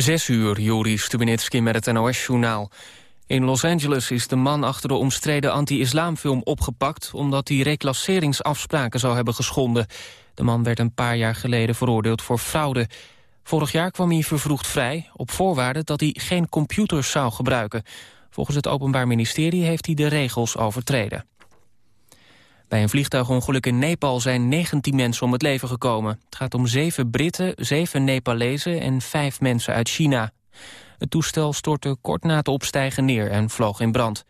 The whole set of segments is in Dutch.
Zes uur, Juri Stubenitski met het NOS-journaal. In Los Angeles is de man achter de omstreden anti-islamfilm opgepakt... omdat hij reclasseringsafspraken zou hebben geschonden. De man werd een paar jaar geleden veroordeeld voor fraude. Vorig jaar kwam hij vervroegd vrij, op voorwaarde dat hij geen computers zou gebruiken. Volgens het Openbaar Ministerie heeft hij de regels overtreden. Bij een vliegtuigongeluk in Nepal zijn 19 mensen om het leven gekomen. Het gaat om zeven Britten, zeven Nepalezen en vijf mensen uit China. Het toestel stortte kort na het opstijgen neer en vloog in brand.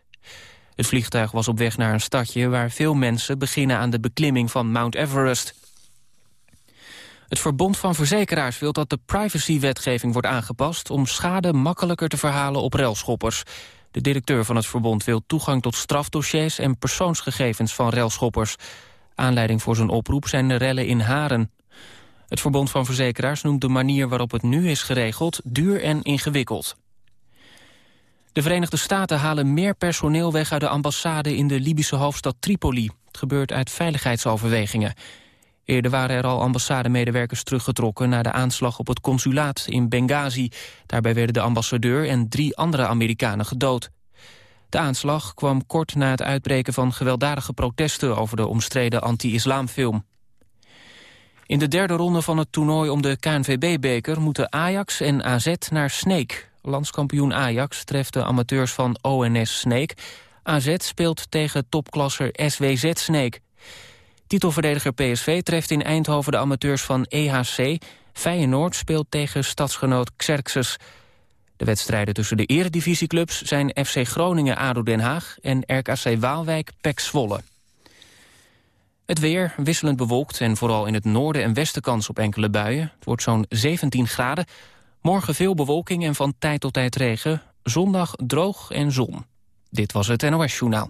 Het vliegtuig was op weg naar een stadje waar veel mensen beginnen aan de beklimming van Mount Everest. Het Verbond van Verzekeraars wil dat de privacywetgeving wordt aangepast... om schade makkelijker te verhalen op railschoppers. De directeur van het verbond wil toegang tot strafdossiers... en persoonsgegevens van railschoppers. Aanleiding voor zijn oproep zijn de rellen in Haren. Het Verbond van Verzekeraars noemt de manier waarop het nu is geregeld... duur en ingewikkeld. De Verenigde Staten halen meer personeel weg uit de ambassade... in de Libische hoofdstad Tripoli. Het gebeurt uit veiligheidsoverwegingen. Eerder waren er al ambassademedewerkers teruggetrokken... na de aanslag op het consulaat in Benghazi. Daarbij werden de ambassadeur en drie andere Amerikanen gedood. De aanslag kwam kort na het uitbreken van gewelddadige protesten... over de omstreden anti-islamfilm. In de derde ronde van het toernooi om de KNVB-beker... moeten Ajax en AZ naar Sneek. Landskampioen Ajax treft de amateurs van ONS Sneek. AZ speelt tegen topklasser SWZ Sneek. Titelverdediger PSV treft in Eindhoven de amateurs van EHC. Feyenoord speelt tegen stadsgenoot Xerxes. De wedstrijden tussen de eredivisieclubs zijn FC Groningen-ADO Den Haag... en RKC Waalwijk-PEC Zwolle. Het weer wisselend bewolkt en vooral in het noorden en westen kans op enkele buien. Het wordt zo'n 17 graden. Morgen veel bewolking en van tijd tot tijd regen. Zondag droog en zon. Dit was het NOS Journaal.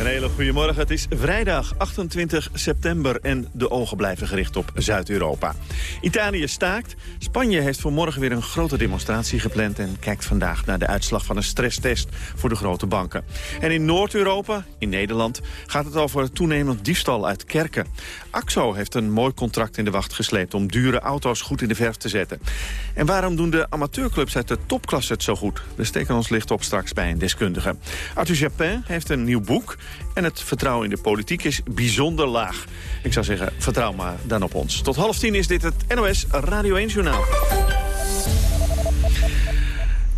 Een hele goede morgen. Het is vrijdag 28 september en de ogen blijven gericht op Zuid-Europa. Italië staakt. Spanje heeft voor morgen weer een grote demonstratie gepland... en kijkt vandaag naar de uitslag van een stresstest voor de grote banken. En in Noord-Europa, in Nederland, gaat het over toenemend diefstal uit kerken. AXO heeft een mooi contract in de wacht gesleept... om dure auto's goed in de verf te zetten. En waarom doen de amateurclubs uit de topklasse het zo goed? We steken ons licht op straks bij een deskundige. Arthur Japin heeft een nieuw boek... En het vertrouwen in de politiek is bijzonder laag. Ik zou zeggen, vertrouw maar dan op ons. Tot half tien is dit het NOS Radio 1 Journaal.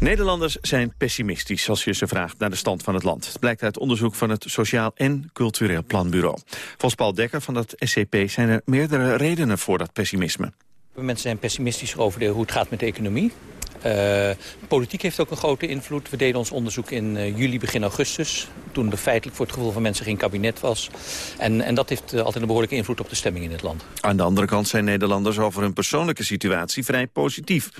Nederlanders zijn pessimistisch als je ze vraagt naar de stand van het land. Het blijkt uit onderzoek van het Sociaal en Cultureel Planbureau. Volgens Paul Dekker van het SCP zijn er meerdere redenen voor dat pessimisme. Mensen zijn pessimistisch over de, hoe het gaat met de economie. Uh, politiek heeft ook een grote invloed. We deden ons onderzoek in uh, juli, begin augustus. Toen er feitelijk voor het gevoel van mensen geen kabinet was. En, en dat heeft uh, altijd een behoorlijke invloed op de stemming in het land. Aan de andere kant zijn Nederlanders over hun persoonlijke situatie vrij positief.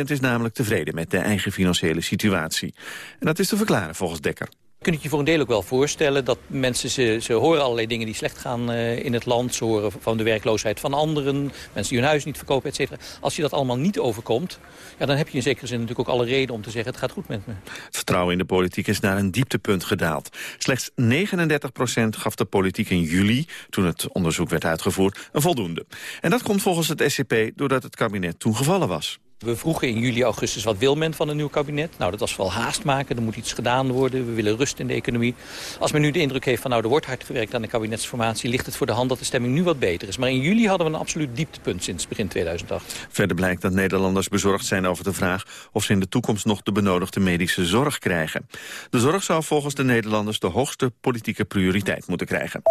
80% is namelijk tevreden met de eigen financiële situatie. En dat is te verklaren volgens Dekker. Je kunt het je voor een deel ook wel voorstellen dat mensen, ze, ze horen allerlei dingen die slecht gaan uh, in het land. Ze horen van de werkloosheid van anderen, mensen die hun huis niet verkopen, et cetera. Als je dat allemaal niet overkomt, ja, dan heb je in zekere zin natuurlijk ook alle reden om te zeggen het gaat goed met me. Het vertrouwen in de politiek is naar een dieptepunt gedaald. Slechts 39% gaf de politiek in juli, toen het onderzoek werd uitgevoerd, een voldoende. En dat komt volgens het SCP doordat het kabinet toen gevallen was. We vroegen in juli, augustus wat wil men van een nieuw kabinet. Nou, dat was vooral haast maken, er moet iets gedaan worden. We willen rust in de economie. Als men nu de indruk heeft van nou, er wordt hard gewerkt aan de kabinetsformatie... ligt het voor de hand dat de stemming nu wat beter is. Maar in juli hadden we een absoluut dieptepunt sinds begin 2008. Verder blijkt dat Nederlanders bezorgd zijn over de vraag... of ze in de toekomst nog de benodigde medische zorg krijgen. De zorg zou volgens de Nederlanders de hoogste politieke prioriteit moeten krijgen.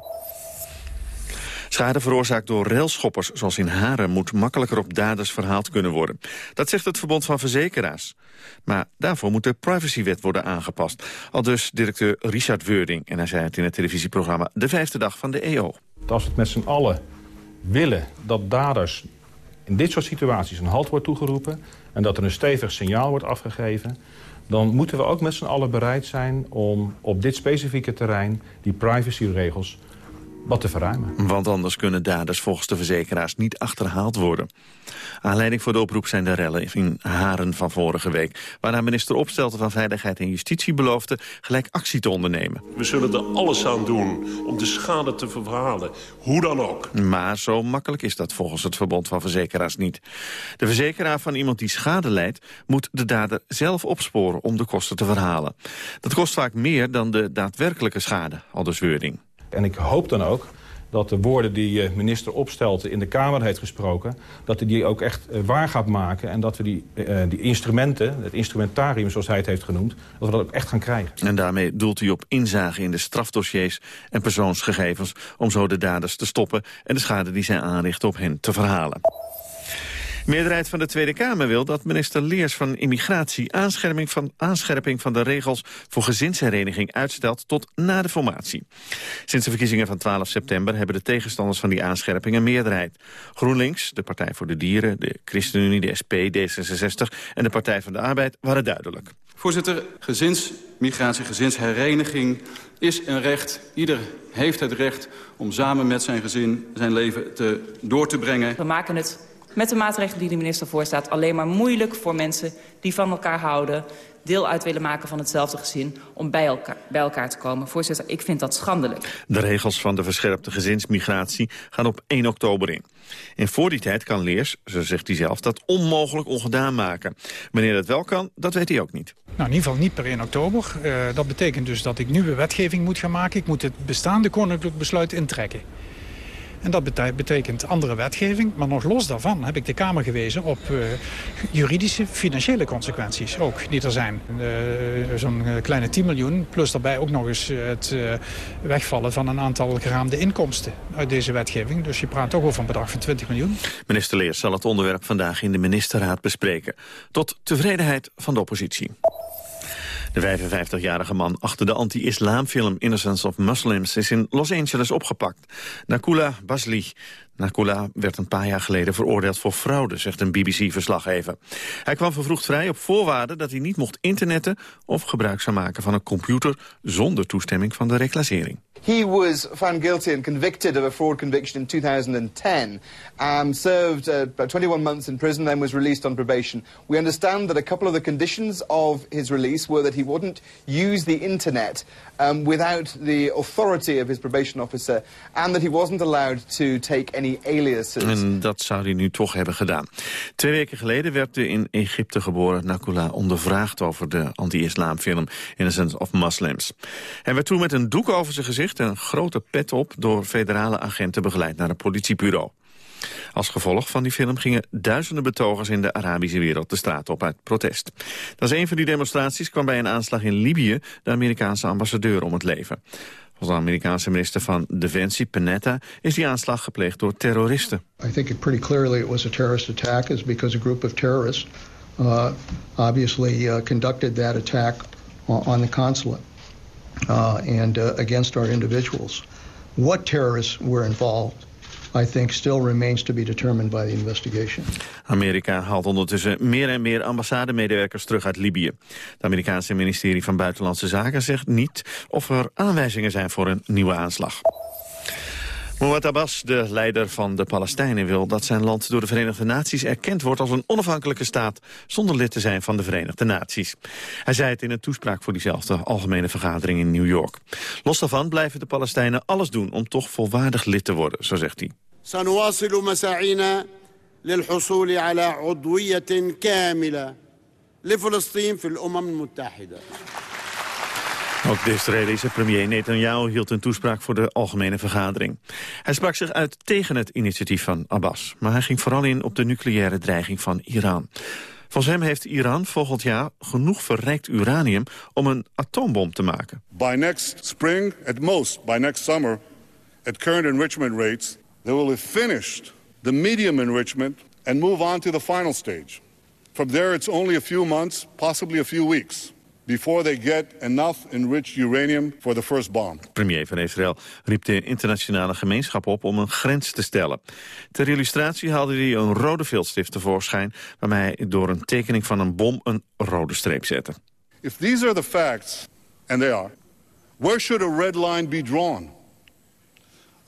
Schade veroorzaakt door railschoppers zoals in Haren... moet makkelijker op daders verhaald kunnen worden. Dat zegt het Verbond van Verzekeraars. Maar daarvoor moet de privacywet worden aangepast. Al dus directeur Richard Weuring. En hij zei het in het televisieprogramma De Vijfde Dag van de EO. Als we het met z'n allen willen dat daders in dit soort situaties een halt wordt toegeroepen... en dat er een stevig signaal wordt afgegeven... dan moeten we ook met z'n allen bereid zijn om op dit specifieke terrein... die privacyregels wat te verruimen. Want anders kunnen daders volgens de verzekeraars niet achterhaald worden. Aanleiding voor de oproep zijn de rellen in Haren van vorige week... waarna minister Opstelten van Veiligheid en Justitie beloofde... gelijk actie te ondernemen. We zullen er alles aan doen om de schade te verhalen, hoe dan ook. Maar zo makkelijk is dat volgens het Verbond van Verzekeraars niet. De verzekeraar van iemand die schade leidt... moet de dader zelf opsporen om de kosten te verhalen. Dat kost vaak meer dan de daadwerkelijke schade, al de zweuring. En ik hoop dan ook dat de woorden die eh, minister Opstelte in de Kamer heeft gesproken... dat hij die ook echt eh, waar gaat maken. En dat we die, uh, die instrumenten, het instrumentarium zoals hij het heeft genoemd... dat we dat ook echt gaan krijgen. En daarmee doelt hij op inzage in de strafdossiers en persoonsgegevens... om zo de daders te stoppen en de schade die zij aanrichten op hen te verhalen meerderheid van de Tweede Kamer wil dat minister Leers van Immigratie aanscherping van, aanscherping van de regels voor gezinshereniging uitstelt tot na de formatie. Sinds de verkiezingen van 12 september hebben de tegenstanders van die aanscherping een meerderheid. GroenLinks, de Partij voor de Dieren, de ChristenUnie, de SP, D66 en de Partij van de Arbeid waren duidelijk. Voorzitter, gezinsmigratie, gezinshereniging is een recht. Ieder heeft het recht om samen met zijn gezin zijn leven te, door te brengen. We maken het met de maatregelen die de minister voorstaat... alleen maar moeilijk voor mensen die van elkaar houden... deel uit willen maken van hetzelfde gezin om bij elkaar, bij elkaar te komen. Voorzitter, ik vind dat schandelijk. De regels van de verscherpte gezinsmigratie gaan op 1 oktober in. En voor die tijd kan Leers, zo zegt hij zelf, dat onmogelijk ongedaan maken. Wanneer dat wel kan, dat weet hij ook niet. Nou, in ieder geval niet per 1 oktober. Uh, dat betekent dus dat ik nieuwe wetgeving moet gaan maken. Ik moet het bestaande koninklijk besluit intrekken. En dat betekent andere wetgeving. Maar nog los daarvan heb ik de Kamer gewezen op uh, juridische, financiële consequenties ook die er zijn. Uh, Zo'n eh, kleine 10 miljoen, plus daarbij ook nog eens het wegvallen van een aantal geraamde inkomsten uit deze wetgeving. Dus je praat toch over een bedrag van 20 miljoen. Minister Leers zal het onderwerp vandaag in de ministerraad bespreken. Tot tevredenheid van de oppositie. De 55-jarige man achter de anti-islamfilm Innocence of Muslims is in Los Angeles opgepakt. Nakula Basli. Nakula werd een paar jaar geleden veroordeeld voor fraude, zegt een BBC-verslaggever. Hij kwam vervroegd vrij op voorwaarde dat hij niet mocht internetten of gebruik zou maken van een computer zonder toestemming van de reclassering. He was found guilty and convicted of a fraud conviction in 2010, um, served uh, about 21 months in prison, then was released on probation. We understand that a couple of the conditions of his release were that he wouldn't use the internet um, without the authority of his probation officer, and that he wasn't allowed to take any aliases. En dat zou hij nu toch hebben gedaan. Twee weken geleden werd de in Egypte geboren Nakula ondervraagd over de anti-islamfilm Innocence of Muslims. Hij werd toen met een doek over zijn gezicht een grote pet op door federale agenten begeleid naar een politiebureau. Als gevolg van die film gingen duizenden betogers in de Arabische wereld de straat op uit protest. Dat is een van die demonstraties kwam bij een aanslag in Libië de Amerikaanse ambassadeur om het leven. Volgens de Amerikaanse minister van Defensie, Panetta, is die aanslag gepleegd door terroristen. I think it pretty clearly it was a terrorist attack is because a group of terrorists uh, obviously uh, conducted that attack on the consulate uh, and uh, against our individuals. What terrorists were involved, I think, still remains to be determined by the investigation. Amerika haalt ondertussen meer en meer ambassademedewerkers terug uit Libië. Het Amerikaanse ministerie van Buitenlandse Zaken zegt niet of er aanwijzingen zijn voor een nieuwe aanslag. Mohamed Abbas, de leider van de Palestijnen, wil dat zijn land door de Verenigde Naties erkend wordt als een onafhankelijke staat zonder lid te zijn van de Verenigde Naties. Hij zei het in een toespraak voor diezelfde algemene vergadering in New York. Los daarvan blijven de Palestijnen alles doen om toch volwaardig lid te worden, zo zegt hij. للحصول على عضوية كاملة لفلسطين في الأمم المتحدة ook de Israëlische premier Netanyahu hield een toespraak voor de algemene vergadering. Hij sprak zich uit tegen het initiatief van Abbas, maar hij ging vooral in op de nucleaire dreiging van Iran. Volgens hem heeft Iran volgend jaar genoeg verrijkt uranium om een atoombom te maken. By next spring, at most by next summer, at current enrichment rates, they will have finished the medium enrichment and move on to the final stage. From there it's only a few months, possibly a few weeks before they get enough enriched uranium for the first bomb. Premier van Israël riep de internationale gemeenschap op om een grens te stellen. Ter illustratie haalde hij een rode viltstift tevoorschijn... waarmee hij door een tekening van een bom een rode streep zette. If these are the facts, and they are, where should a red line be drawn?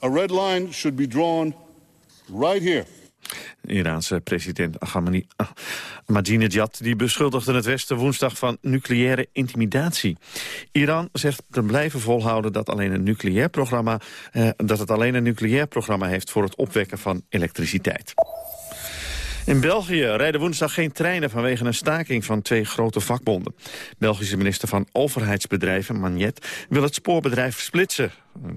A red line should be drawn right here. Iraanse president Ahmadinejad die beschuldigde het Westen woensdag van nucleaire intimidatie. Iran zegt te blijven volhouden dat, alleen een nucleair programma, eh, dat het alleen een nucleair programma heeft voor het opwekken van elektriciteit. In België rijden woensdag geen treinen vanwege een staking van twee grote vakbonden. Belgische minister van Overheidsbedrijven, Magnet, wil het spoorbedrijf splitsen.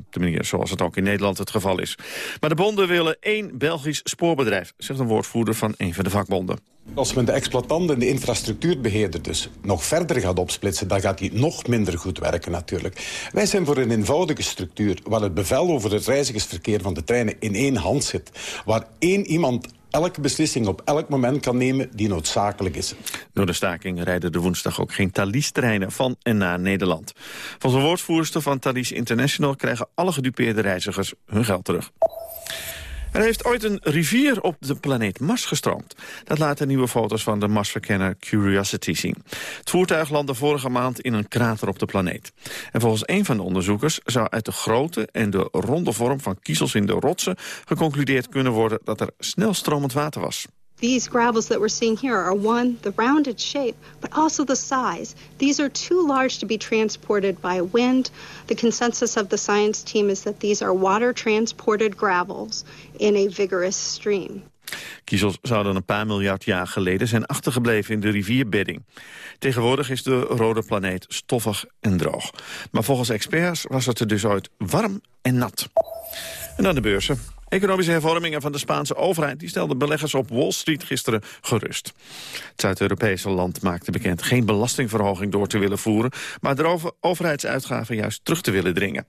De manier zoals het ook in Nederland het geval is. Maar de bonden willen één Belgisch spoorbedrijf, zegt een woordvoerder van een van de vakbonden. Als men de exploitant en de infrastructuurbeheerder dus nog verder gaat opsplitsen... dan gaat die nog minder goed werken natuurlijk. Wij zijn voor een eenvoudige structuur... waar het bevel over het reizigersverkeer van de treinen in één hand zit. Waar één iemand elke beslissing op elk moment kan nemen die noodzakelijk is. Door de staking rijden de woensdag ook geen Thalys-treinen van en naar Nederland. Volgens de woordvoerster van Thalys International krijgen alle gedupeerde reizigers hun geld terug. Er heeft ooit een rivier op de planeet Mars gestroomd. Dat laten nieuwe foto's van de Marsverkenner Curiosity zien. Het voertuig landde vorige maand in een krater op de planeet. En volgens een van de onderzoekers zou uit de grootte en de ronde vorm van kiezels in de rotsen geconcludeerd kunnen worden dat er snel stromend water was. These gravels that we're seeing here are one, the rounded shape, but also the size. These are too large to be transported by wind. The consensus of the science team is that these are water-transported gravels in a vigorous stream. Kiezels zouden een paar miljard jaar geleden zijn achtergebleven in de rivierbedding. Tegenwoordig is de rode planeet stoffig en droog. Maar volgens experts was het er dus ooit warm en nat. En dan de beurzen. Economische hervormingen van de Spaanse overheid... die stelden beleggers op Wall Street gisteren gerust. Het Zuid-Europese land maakte bekend geen belastingverhoging door te willen voeren... maar de overheidsuitgaven juist terug te willen dringen.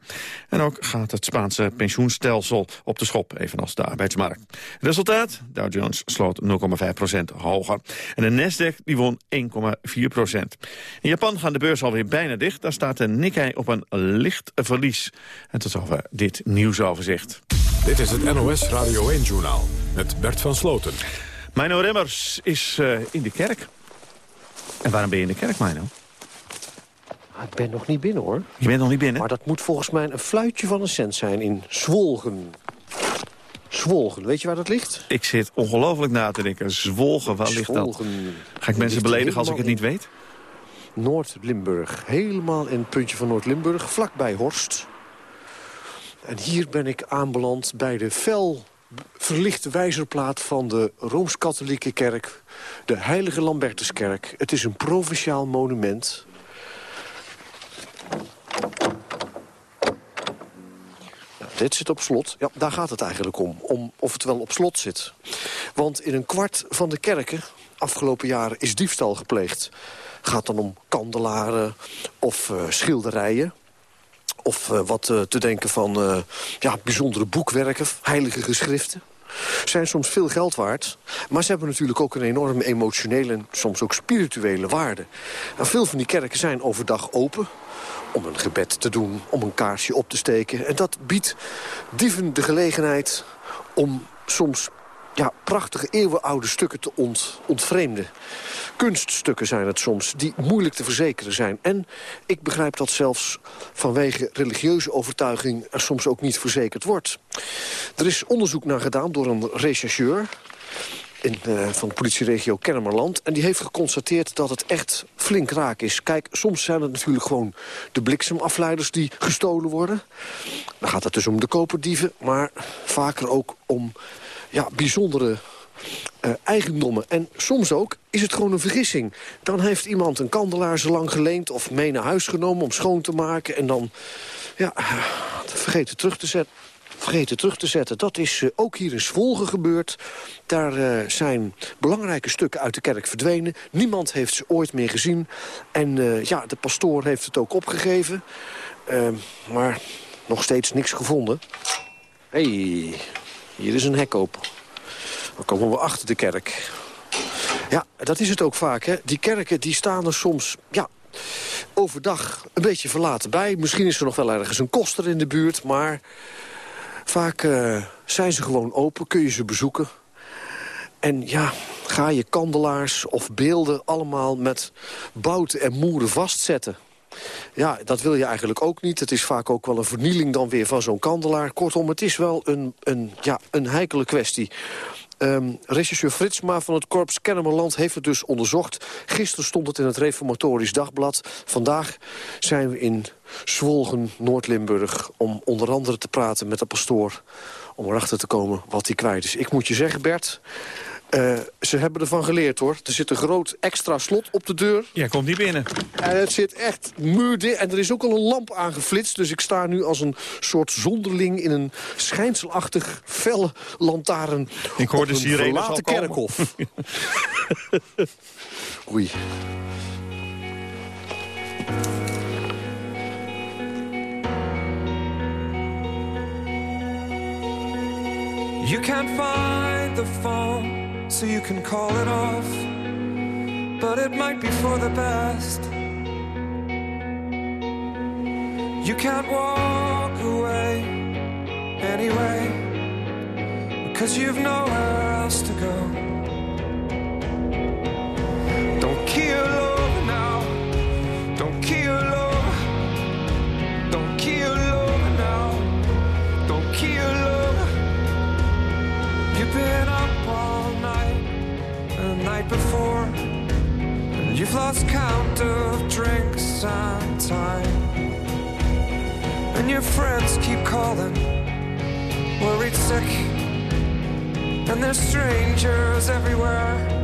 En ook gaat het Spaanse pensioenstelsel op de schop, evenals de arbeidsmarkt. Resultaat? Dow Jones sloot 0,5% hoger. En de Nasdaq die won 1,4% In Japan gaan de beurs alweer bijna dicht. Daar staat de Nikkei op een licht verlies. En tot zover dit nieuwsoverzicht. Dit is het NOS Radio 1-journaal met Bert van Sloten. Mino Remmers is uh, in de kerk. En waarom ben je in de kerk, Mino? Ah, ik ben nog niet binnen, hoor. Je bent nog niet binnen? Maar dat moet volgens mij een fluitje van een cent zijn in Zwolgen. Zwolgen, weet je waar dat ligt? Ik zit ongelooflijk na te denken. Zwolgen, waar ligt dat? Ga ik mensen beledigen als ik het niet weet? Noord-Limburg. Helemaal in het puntje van Noord-Limburg, vlakbij Horst. En hier ben ik aanbeland bij de fel verlichte wijzerplaat van de Rooms-Katholieke Kerk. De Heilige Lambertuskerk. Het is een provinciaal monument. dit zit op slot. Ja, daar gaat het eigenlijk om. Om of het wel op slot zit. Want in een kwart van de kerken afgelopen jaren is diefstal gepleegd. Gaat dan om kandelaren of uh, schilderijen. Of uh, wat uh, te denken van uh, ja, bijzondere boekwerken, heilige geschriften. Zijn soms veel geld waard. Maar ze hebben natuurlijk ook een enorme emotionele en soms ook spirituele waarde. En veel van die kerken zijn overdag open om een gebed te doen, om een kaarsje op te steken. En dat biedt dieven de gelegenheid om soms ja, prachtige eeuwenoude stukken te ont, ontvreemden. Kunststukken zijn het soms, die moeilijk te verzekeren zijn. En ik begrijp dat zelfs vanwege religieuze overtuiging... er soms ook niet verzekerd wordt. Er is onderzoek naar gedaan door een rechercheur... In, uh, van de politieregio Kennemerland. En die heeft geconstateerd dat het echt flink raak is. Kijk, soms zijn het natuurlijk gewoon de bliksemafleiders die gestolen worden. Dan gaat het dus om de koperdieven, maar vaker ook om ja, bijzondere uh, eigendommen. En soms ook is het gewoon een vergissing. Dan heeft iemand een kandelaar zo lang geleend of mee naar huis genomen om schoon te maken. En dan ja, vergeten terug te zetten. Vergeten terug te zetten. Dat is uh, ook hier in Zwolle gebeurd. Daar uh, zijn belangrijke stukken uit de kerk verdwenen. Niemand heeft ze ooit meer gezien. En ja, de pastoor heeft het ook opgegeven. maar nog steeds niks gevonden. Hey, hier is een hek open. Dan komen we achter de kerk. Ja, dat is het ook vaak. Hè? Die kerken die staan er soms ja, overdag een beetje verlaten bij. Misschien is er nog wel ergens een koster in de buurt. Maar vaak uh, zijn ze gewoon open, kun je ze bezoeken. En ja, ga je kandelaars of beelden allemaal met bouten en moeren vastzetten. Ja, dat wil je eigenlijk ook niet. Het is vaak ook wel een vernieling dan weer van zo'n kandelaar. Kortom, het is wel een, een, ja, een heikele kwestie. Um, regisseur Fritsma van het Korps Kennemerland heeft het dus onderzocht. Gisteren stond het in het Reformatorisch Dagblad. Vandaag zijn we in Zwolgen, Noord-Limburg... om onder andere te praten met de pastoor... om erachter te komen wat hij kwijt is. Ik moet je zeggen, Bert... Uh, ze hebben ervan geleerd, hoor. Er zit een groot extra slot op de deur. Ja, komt niet binnen. En het zit echt muurdicht. En er is ook al een lamp aangeflitst. Dus ik sta nu als een soort zonderling in een schijnselachtig felle lantaarn. Ik hoor de sirenes al kerkhof. Oei. You can't find the phone so you can call it off. But it might be for the best. You can't walk away anyway, because you've nowhere else to go. Don't kill night before. And you've lost count of drinks and time. And your friends keep calling, worried sick. And there's strangers everywhere.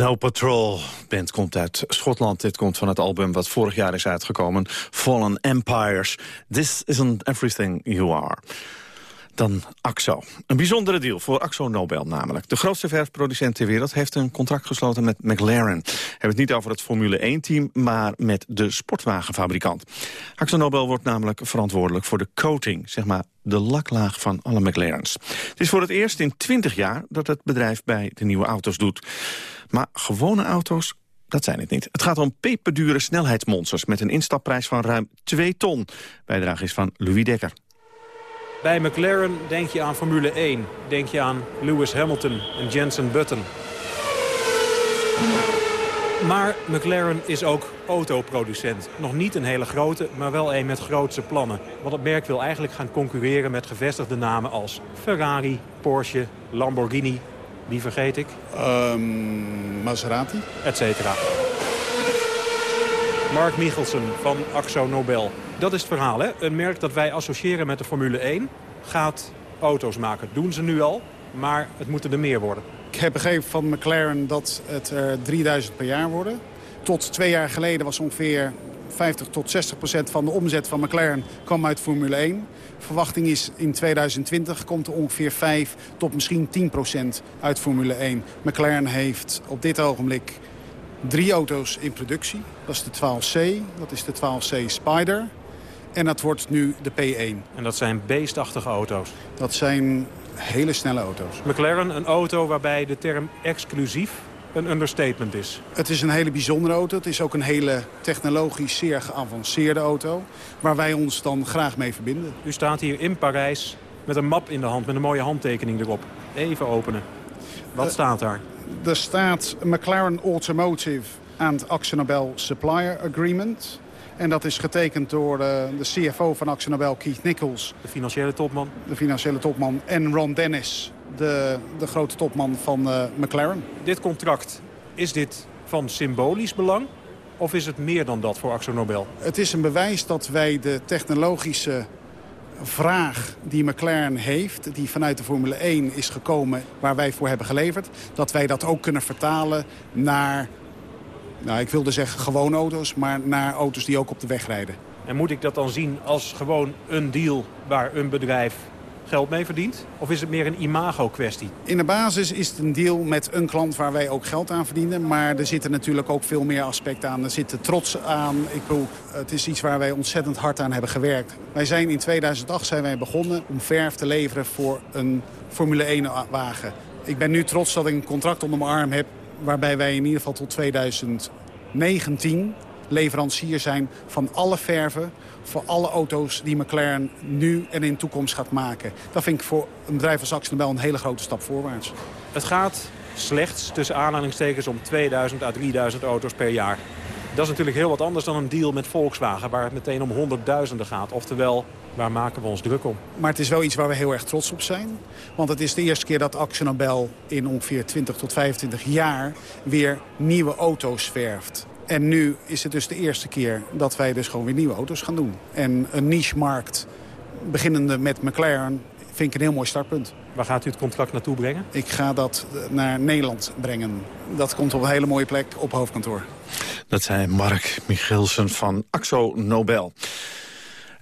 Snow Patrol. Band komt uit Schotland. Dit komt van het album wat vorig jaar is uitgekomen. Fallen Empires. This isn't everything you are. Dan AXO. Een bijzondere deal voor AXO Nobel namelijk. De grootste verfproducent ter wereld heeft een contract gesloten met McLaren. We hebben het niet over het Formule 1-team, maar met de sportwagenfabrikant. AXO Nobel wordt namelijk verantwoordelijk voor de coating, zeg maar de laklaag van alle McLaren's. Het is voor het eerst in 20 jaar dat het bedrijf bij de nieuwe auto's doet. Maar gewone auto's dat zijn het niet. Het gaat om peperdure snelheidsmonsters met een instapprijs van ruim 2 ton. Bijdrage is van Louis Dekker. Bij McLaren denk je aan Formule 1. Denk je aan Lewis Hamilton en Jensen Button. Maar McLaren is ook autoproducent. Nog niet een hele grote, maar wel een met grootse plannen. Want het merk wil eigenlijk gaan concurreren met gevestigde namen als Ferrari, Porsche, Lamborghini. Wie vergeet ik? Um, Maserati. Etcetera. Mark Michelsen van Axo Nobel. Dat is het verhaal, hè? Een merk dat wij associëren met de Formule 1 gaat auto's maken. Doen ze nu al, maar het moeten er meer worden. Ik heb begrepen van McLaren dat het er 3000 per jaar worden. Tot twee jaar geleden was ongeveer 50 tot 60 procent van de omzet van McLaren kwam uit Formule 1. Verwachting is in 2020 komt er ongeveer 5 tot misschien 10 procent uit Formule 1. McLaren heeft op dit ogenblik drie auto's in productie. Dat is de 12C, dat is de 12C Spider en dat wordt nu de P1. En dat zijn beestachtige auto's? Dat zijn hele snelle auto's. McLaren, een auto waarbij de term exclusief een understatement is. Het is een hele bijzondere auto. Het is ook een hele technologisch zeer geavanceerde auto... waar wij ons dan graag mee verbinden. U staat hier in Parijs met een map in de hand met een mooie handtekening erop. Even openen. Wat uh, staat daar? Er staat McLaren Automotive aan het Axonobel Supplier Agreement... En dat is getekend door de, de CFO van Axonobel, Keith Nichols. De financiële topman. De financiële topman. En Ron Dennis, de, de grote topman van uh, McLaren. Dit contract, is dit van symbolisch belang? Of is het meer dan dat voor Axonobel? Het is een bewijs dat wij de technologische vraag die McLaren heeft... die vanuit de Formule 1 is gekomen waar wij voor hebben geleverd... dat wij dat ook kunnen vertalen naar nou, ik wilde zeggen gewone auto's, maar naar auto's die ook op de weg rijden. En moet ik dat dan zien als gewoon een deal waar een bedrijf geld mee verdient? Of is het meer een imago-kwestie? In de basis is het een deal met een klant waar wij ook geld aan verdienen. Maar er zitten natuurlijk ook veel meer aspecten aan. Er zit de trots aan. Ik bedoel, het is iets waar wij ontzettend hard aan hebben gewerkt. Wij zijn in 2008 zijn wij begonnen om verf te leveren voor een Formule 1-wagen. Ik ben nu trots dat ik een contract onder mijn arm heb waarbij wij in ieder geval tot 2019 leverancier zijn van alle verven voor alle auto's die McLaren nu en in de toekomst gaat maken. Dat vind ik voor een bedrijf als Axel een hele grote stap voorwaarts. Het gaat slechts tussen aanhalingstekens om 2000 à 3000 auto's per jaar. Dat is natuurlijk heel wat anders dan een deal met Volkswagen... waar het meteen om honderdduizenden gaat. Oftewel, waar maken we ons druk om? Maar het is wel iets waar we heel erg trots op zijn. Want het is de eerste keer dat Axonobel in ongeveer 20 tot 25 jaar... weer nieuwe auto's verft. En nu is het dus de eerste keer dat wij dus gewoon weer nieuwe auto's gaan doen. En een niche-markt, beginnende met McLaren, vind ik een heel mooi startpunt. Waar gaat u het contract naartoe brengen? Ik ga dat naar Nederland brengen. Dat komt op een hele mooie plek op hoofdkantoor. Dat zei Mark Michelsen van Axo Nobel.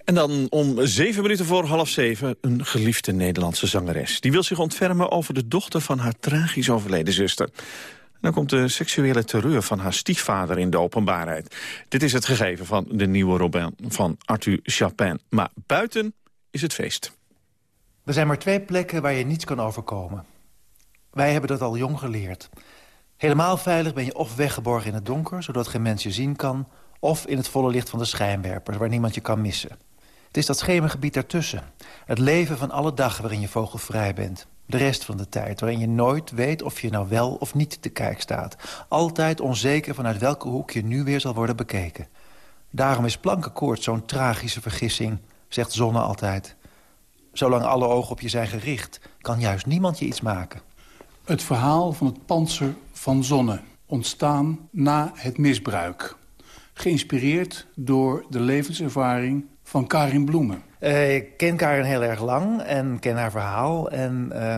En dan om zeven minuten voor half zeven een geliefde Nederlandse zangeres. Die wil zich ontfermen over de dochter van haar tragisch overleden zuster. Dan komt de seksuele terreur van haar stiefvader in de openbaarheid. Dit is het gegeven van de nieuwe Robin van Arthur Chapin. Maar buiten is het feest. Er zijn maar twee plekken waar je niets kan overkomen. Wij hebben dat al jong geleerd. Helemaal veilig ben je of weggeborgen in het donker... zodat geen mens je zien kan... of in het volle licht van de schijnwerpers, waar niemand je kan missen. Het is dat schemergebied daartussen. Het leven van alle dag waarin je vogelvrij bent. De rest van de tijd, waarin je nooit weet of je nou wel of niet te kijk staat. Altijd onzeker vanuit welke hoek je nu weer zal worden bekeken. Daarom is plankenkoord zo'n tragische vergissing, zegt Zonne altijd. Zolang alle ogen op je zijn gericht, kan juist niemand je iets maken. Het verhaal van het panzer van Zonne, ontstaan na het misbruik. Geïnspireerd door de levenservaring van Karin Bloemen. Uh, ik ken Karin heel erg lang en ken haar verhaal. En uh,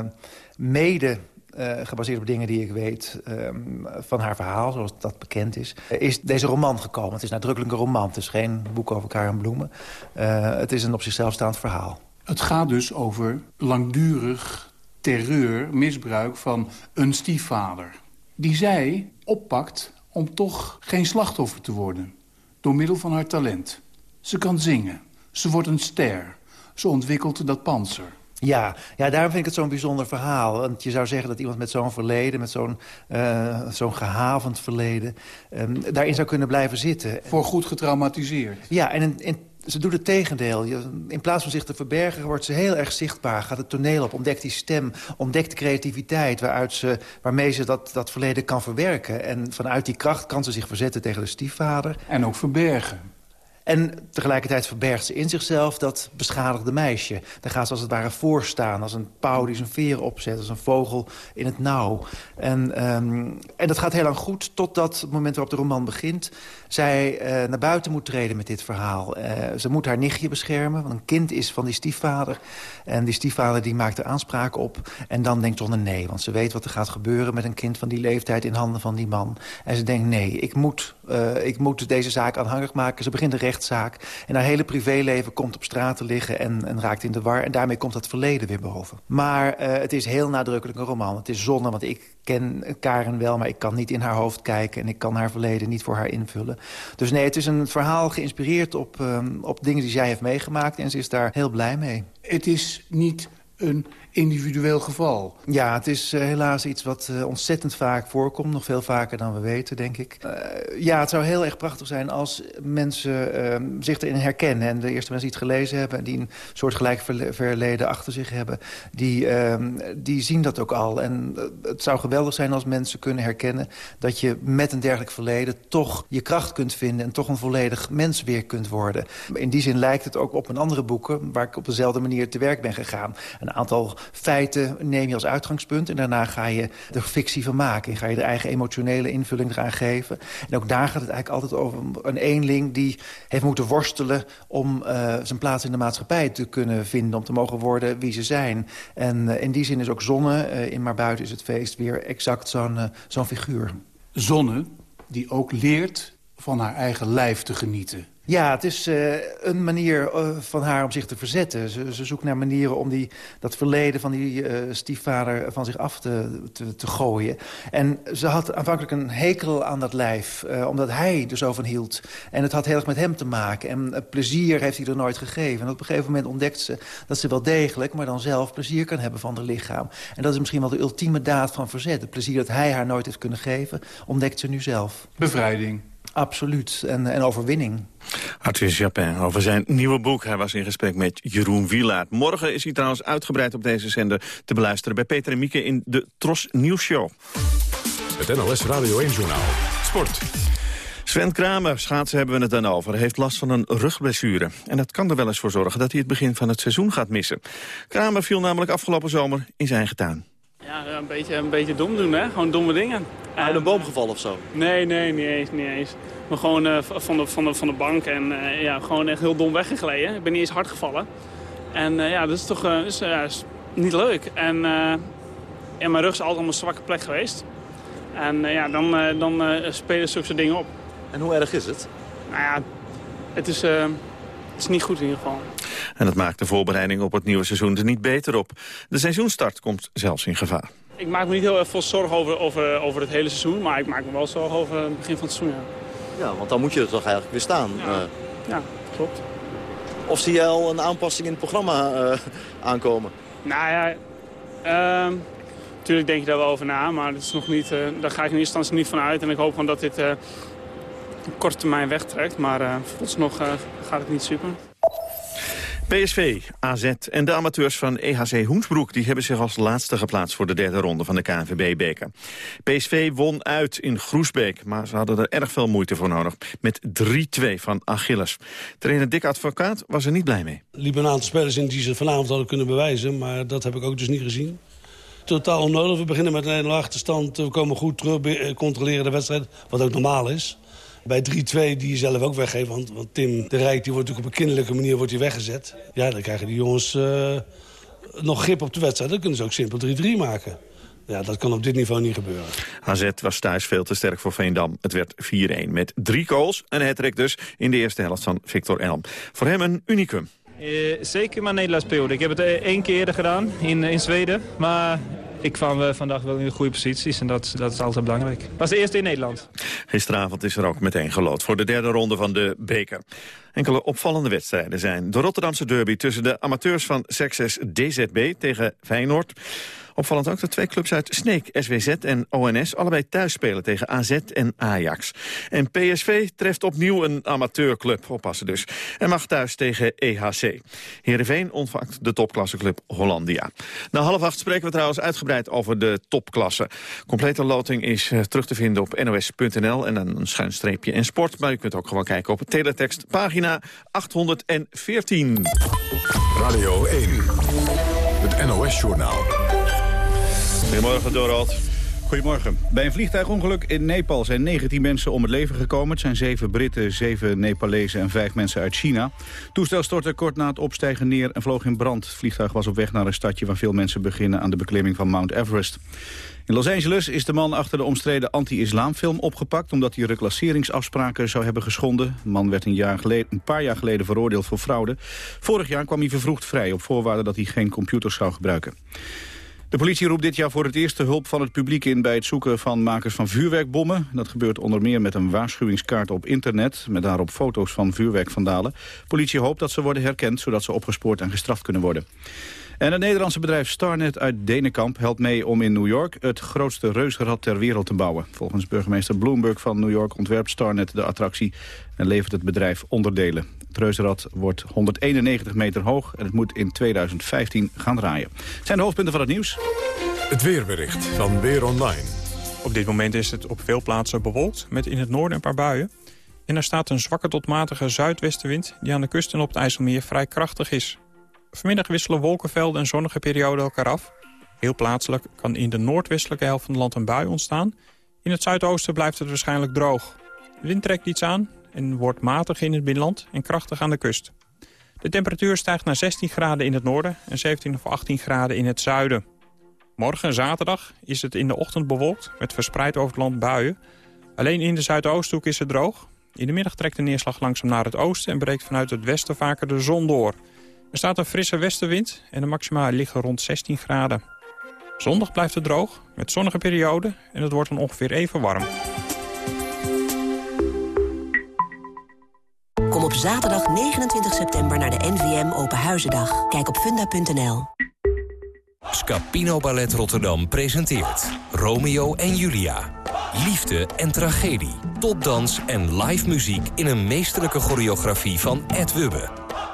mede uh, gebaseerd op dingen die ik weet van haar verhaal, zoals dat bekend is... is deze roman gekomen. Het is nadrukkelijk een roman, het is geen boek over Karin Bloemen. het is een op zichzelf staand verhaal. Het gaat dus over langdurig terreur, misbruik van een stiefvader. Die zij oppakt om toch geen slachtoffer te worden. Door middel van haar talent. Ze kan zingen. Ze wordt een ster. Ze ontwikkelt dat panzer. Ja, ja, daarom vind ik het zo'n bijzonder verhaal. Want je zou zeggen dat iemand met zo'n verleden... met zo'n uh, zo'n gehavend verleden... Um, daarin zou kunnen blijven zitten. Voor goed getraumatiseerd. Ja, en in, ze doet het tegendeel. In plaats van zich te verbergen wordt ze heel erg zichtbaar. Gaat het toneel op, ontdekt die stem, ontdekt de creativiteit... Waaruit ze, waarmee ze dat, dat verleden kan verwerken. En vanuit die kracht kan ze zich verzetten tegen de stiefvader. En ook verbergen. En tegelijkertijd verbergt ze in zichzelf dat beschadigde meisje. Daar gaat ze als het ware voorstaan, als een pauw die zijn veren opzet... als een vogel in het nauw. En, um, en dat gaat heel lang goed, totdat het moment waarop de roman begint... zij uh, naar buiten moet treden met dit verhaal. Uh, ze moet haar nichtje beschermen, want een kind is van die stiefvader. En die stiefvader die maakt er aanspraak op. En dan denkt Tonne nee, want ze weet wat er gaat gebeuren... met een kind van die leeftijd in handen van die man. En ze denkt nee, ik moet, uh, ik moet deze zaak aanhangig maken. Ze begint een rechtszaak. En haar hele privéleven komt op straat te liggen en, en raakt in de war. En daarmee komt dat verleden weer boven. Maar uh, het is heel nadrukkelijk een roman. Het is zonde, want ik ken Karen wel, maar ik kan niet in haar hoofd kijken... en ik kan haar verleden niet voor haar invullen. Dus nee, het is een verhaal geïnspireerd op, um, op dingen die zij heeft meegemaakt... en ze is daar heel blij mee. Het is niet een individueel geval. Ja, het is uh, helaas iets wat uh, ontzettend vaak voorkomt. Nog veel vaker dan we weten, denk ik. Uh, ja, het zou heel erg prachtig zijn als mensen ehm, zich erin herkennen. En de eerste mensen die het gelezen hebben... en die een soortgelijk verleden achter zich hebben... Die, ehm, die zien dat ook al. En het zou geweldig zijn als mensen kunnen herkennen... dat je met een dergelijk verleden toch je kracht kunt vinden... en toch een volledig mens weer kunt worden. In die zin lijkt het ook op een andere boeken... waar ik op dezelfde manier te werk ben gegaan. Een aantal feiten neem je als uitgangspunt... en daarna ga je er fictie van maken. En ga je de eigen emotionele invulling eraan geven. En ook daar gaat het eigenlijk altijd over een eenling... die heeft moeten worstelen om uh, zijn plaats in de maatschappij te kunnen vinden... om te mogen worden wie ze zijn. En uh, in die zin is ook Zonne, uh, in Maar Buiten is het feest... weer exact zo'n zo'n figuur. Zonne, die ook leert van haar eigen lijf te genieten. Ja, het is uh, een manier uh, van haar om zich te verzetten. Ze, ze zoekt naar manieren om die, dat verleden van die uh, stiefvader van zich af te, te, te, gooien. En ze had aanvankelijk een hekel aan dat lijf, omdat hij er zo van hield. En het had heel erg met hem te maken. En plezier heeft hij er nooit gegeven. En op een gegeven moment ontdekt ze dat ze wel degelijk... maar dan zelf plezier kan hebben van haar lichaam. En dat is misschien wel de ultieme daad van verzet. Het plezier dat hij haar nooit heeft kunnen geven, ontdekt ze nu zelf. Bevrijding. Absoluut. En, en overwinning. Arthur Japin over zijn nieuwe boek. Hij was in gesprek met Jeroen Wielaert. Morgen is hij trouwens uitgebreid op deze zender te beluisteren... bij Peter en Mieke in de Tros Nieuws Show. Het NLS Radio 1-journaal. Sport. Sven Kramer, schaatsen hebben we het dan over, heeft last van een rugblessure. En dat kan er wel eens voor zorgen dat hij het begin van het seizoen gaat missen. Kramer viel namelijk afgelopen zomer in zijn eigen tuin. Ja, een beetje, een beetje dom doen, hè? Gewoon domme dingen. Uit een boom gevallen of zo? Nee, nee, niet eens. Niet eens. Maar gewoon uh, van, de, van, de, van de bank en uh, ja, gewoon echt heel dom weggegleden. Ik ben niet eens hard gevallen. En uh, ja, dat is toch is, is niet leuk. En, en mijn rug is altijd een zwakke plek geweest. En ja, dan, dan spelen zulke soort dingen op. En hoe erg is het? Nou ja, het is, het is niet goed in ieder geval. En dat maakt de voorbereiding op het nieuwe seizoen er niet beter op. De seizoenstart komt zelfs in gevaar. Ik maak me niet heel erg veel zorgen over, over, over het hele seizoen, maar ik maak me wel zorgen over het begin van het seizoen. Ja, ja want dan moet je er toch eigenlijk weer staan. Ja, uh, ja klopt. Of zie je al een aanpassing in het programma uh, aankomen? Nou ja, uh, natuurlijk denk je daar wel over na, maar dat is nog niet, uh, daar ga ik in eerste instantie niet van uit. En ik hoop gewoon dat dit korte termijn wegtrekt, maar vooralsnog gaat het niet super. PSV, AZ en de amateurs van EHC Hoensbroek... die hebben zich als laatste geplaatst voor de derde ronde van de KNVB-beker. PSV won uit in Groesbeek, maar ze hadden er erg veel moeite voor nodig. Met 3-2 van Achilles. Trainer Dick Advocaat was er niet blij mee. Er liepen een aantal spelers in die ze vanavond hadden kunnen bewijzen... maar dat heb ik ook dus niet gezien. Totaal onnodig. We beginnen met een hele achterstand. We komen goed terug, controleren de wedstrijd, wat ook normaal is. Bij 3-2 die je zelf ook weggeeft. Want, want Tim de Rijk die wordt natuurlijk op een kinderlijke manier wordt hij weggezet. Ja, dan krijgen die jongens uh, nog grip op de wedstrijd. Dan kunnen ze ook simpel 3-3 maken. Ja, dat kan op dit niveau niet gebeuren. AZ was thuis veel te sterk voor Veendam. Het werd 4-1 met drie goals. En het dus in de eerste helft van Victor Elm. Voor hem een unicum. Eh, zeker mijn Nederlands periode. Ik heb het eh, één keer eerder gedaan in, in Zweden. Maar ik kwam eh, vandaag wel in goede posities en dat, dat is altijd belangrijk. was de eerste in Nederland. Gisteravond is er ook meteen gelood voor de derde ronde van de beker. Enkele opvallende wedstrijden zijn de Rotterdamse derby tussen de amateurs van Success DZB tegen Feyenoord. Opvallend ook dat twee clubs uit Sneek, SWZ en ONS... allebei thuis spelen tegen AZ en Ajax. En PSV treft opnieuw een amateurclub, oppassen dus. En mag thuis tegen EHC. Heerenveen ontvangt de topklasseclub Hollandia. Na half acht spreken we trouwens uitgebreid over de topklasse. Complete loting is eh, terug te vinden op nos.nl en dan een schuin streepje en sport. Maar u kunt ook gewoon kijken op teletext pagina 814. Radio 1, het NOS-journaal. Goedemorgen, Dorald. Goedemorgen. Bij een vliegtuigongeluk in Nepal zijn 19 mensen om het leven gekomen. Het zijn zeven Britten, zeven Nepalezen en vijf mensen uit China. Het toestel stortte kort na het opstijgen neer en vloog in brand. Het vliegtuig was op weg naar een stadje waar veel mensen beginnen aan de beklimming van Mount Everest. In Los Angeles is de man achter de omstreden anti-islamfilm opgepakt... omdat hij reclasseringsafspraken zou hebben geschonden. De man werd een, jaar geleden, een paar jaar geleden veroordeeld voor fraude. Vorig jaar kwam hij vervroegd vrij op voorwaarde dat hij geen computers zou gebruiken. De politie roept dit jaar voor het eerst de hulp van het publiek in... bij het zoeken van makers van vuurwerkbommen. Dat gebeurt onder meer met een waarschuwingskaart op internet... met daarop foto's van vuurwerkvandalen. Politie hoopt dat ze worden herkend... zodat ze opgespoord en gestraft kunnen worden. En het Nederlandse bedrijf Starnet uit Denenkamp helpt mee om in New York het grootste reuzenrad ter wereld te bouwen. Volgens burgemeester Bloomberg van New York ontwerpt Starnet de attractie en levert het bedrijf onderdelen. Het reuzenrad wordt 191 meter hoog en het moet in 2015 gaan draaien. Het zijn de hoofdpunten van het nieuws. Het weerbericht van Weer Online. Op dit moment is het op veel plaatsen bewolkt, met in het noorden een paar buien. En er staat een zwakke tot matige zuidwestenwind... die aan de kust en op het IJsselmeer vrij krachtig is. Vanmiddag wisselen wolkenvelden en zonnige perioden elkaar af. Heel plaatselijk kan in de noordwestelijke helft van het land een bui ontstaan. In het zuidoosten blijft het waarschijnlijk droog. De wind trekt iets aan en wordt matig in het binnenland en krachtig aan de kust. De temperatuur stijgt naar 16 graden in het noorden en 17 of 18 graden in het zuiden. Morgen, zaterdag, is het in de ochtend bewolkt met verspreid over het land buien. Alleen in de zuidoosthoek is het droog. In de middag trekt de neerslag langzaam naar het oosten en breekt vanuit het westen vaker de zon door. Er staat een frisse westenwind en de maxima liggen rond 16 graden. Zondag blijft het droog, met zonnige perioden en het wordt dan ongeveer even warm. Kom op zaterdag 29 september naar de NVM Open Huizendag. Kijk op funda.nl. Scapino Ballet Rotterdam presenteert Romeo en Julia. Liefde en tragedie, topdans en live muziek in een meesterlijke choreografie van Ed Wubbe.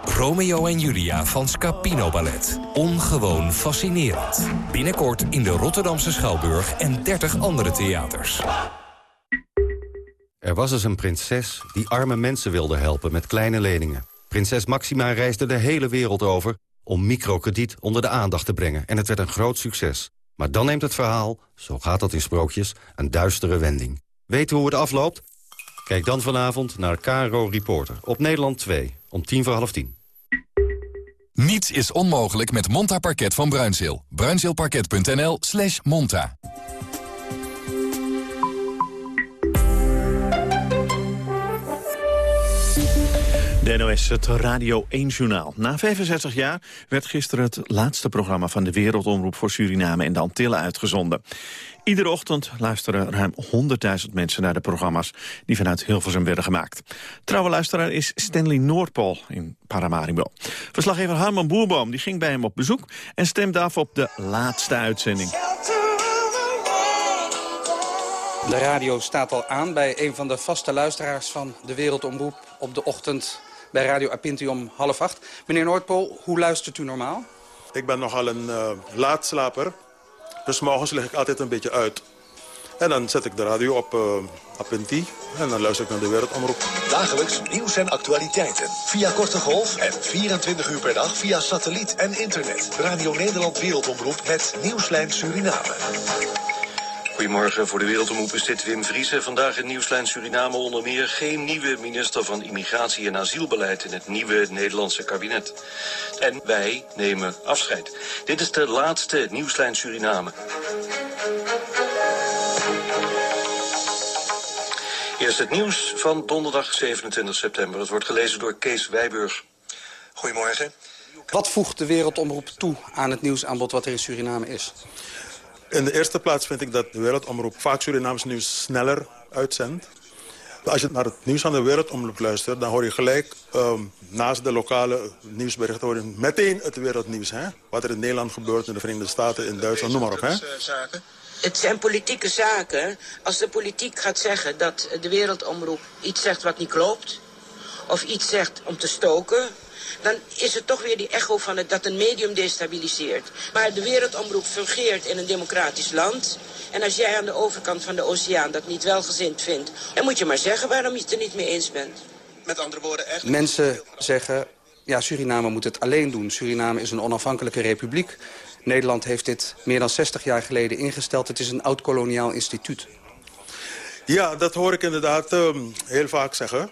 Romeo en Julia van Scapino Ballet. Ongewoon fascinerend. Binnenkort in de Rotterdamse Schouwburg en 30 andere theaters. Er was eens een prinses die arme mensen wilde helpen met kleine leningen. Prinses Maxima reisde de hele wereld over om microkrediet onder de aandacht te brengen. En het werd een groot succes. Maar dan neemt het verhaal, zo gaat dat in sprookjes, een duistere wending. Weet hoe het afloopt? Kijk dan vanavond naar Caro Reporter op Nederland 2 om tien voor half tien. Niets is onmogelijk met Monta Parket van Bruinzeel. Bruinzeelparket.nl slash monta. De het Radio 1-journaal. Na 65 jaar werd gisteren het laatste programma van de Wereldomroep voor Suriname en de Antillen uitgezonden. Iedere ochtend luisteren ruim 100.000 mensen naar de programma's die vanuit Hilversum werden gemaakt. Trouwe luisteraar is Stanley Noordpool in Paramaribo. Verslaggever Harman Boerboom die ging bij hem op bezoek en stemde af op de laatste uitzending. De radio staat al aan bij een van de vaste luisteraars van de Wereldomroep op de ochtend bij Radio Apinti om half acht. Meneer Noordpool, hoe luistert u normaal? Ik ben nogal een uh, laatslaper. Dus morgens lig ik altijd een beetje uit. En dan zet ik de radio op uh, Apinti en dan luister ik naar de Wereldomroep. Dagelijks nieuws en actualiteiten. Via korte golf en 24 uur per dag via satelliet en internet. Radio Nederland Wereldomroep met Nieuwslijn Suriname. Goedemorgen, voor de Wereldomroep is dit Wim Vriezen. Vandaag in Nieuwslijn Suriname onder meer geen nieuwe minister van Immigratie en Asielbeleid in het nieuwe Nederlandse kabinet. En wij nemen afscheid. Dit is de laatste Nieuwslijn Suriname. Eerst het nieuws van donderdag 27 september. Het wordt gelezen door Kees Wijburg. Goedemorgen. Wat voegt de Wereldomroep toe aan het nieuwsaanbod wat er in Suriname is? In de eerste plaats vind ik dat de Wereldomroep vaak Surinaams nieuws sneller uitzendt. Als je naar het nieuws van de Wereldomroep luistert... dan hoor je gelijk um, naast de lokale nieuwsberichten... hoor je meteen het wereldnieuws. Hè? Wat er in Nederland gebeurt, in de Verenigde Staten, in Duitsland, noem maar op. Hè? Het zijn politieke zaken. Als de politiek gaat zeggen dat de Wereldomroep iets zegt wat niet klopt... of iets zegt om te stoken dan is het toch weer die echo van het dat een medium destabiliseert. Maar de wereldomroep fungeert in een democratisch land. En als jij aan de overkant van de oceaan dat niet welgezind vindt... dan moet je maar zeggen waarom je het er niet mee eens bent. Met andere woorden, echt... Mensen zeggen, ja, Suriname moet het alleen doen. Suriname is een onafhankelijke republiek. Nederland heeft dit meer dan 60 jaar geleden ingesteld. Het is een oud-koloniaal instituut. Ja, dat hoor ik inderdaad um, heel vaak zeggen.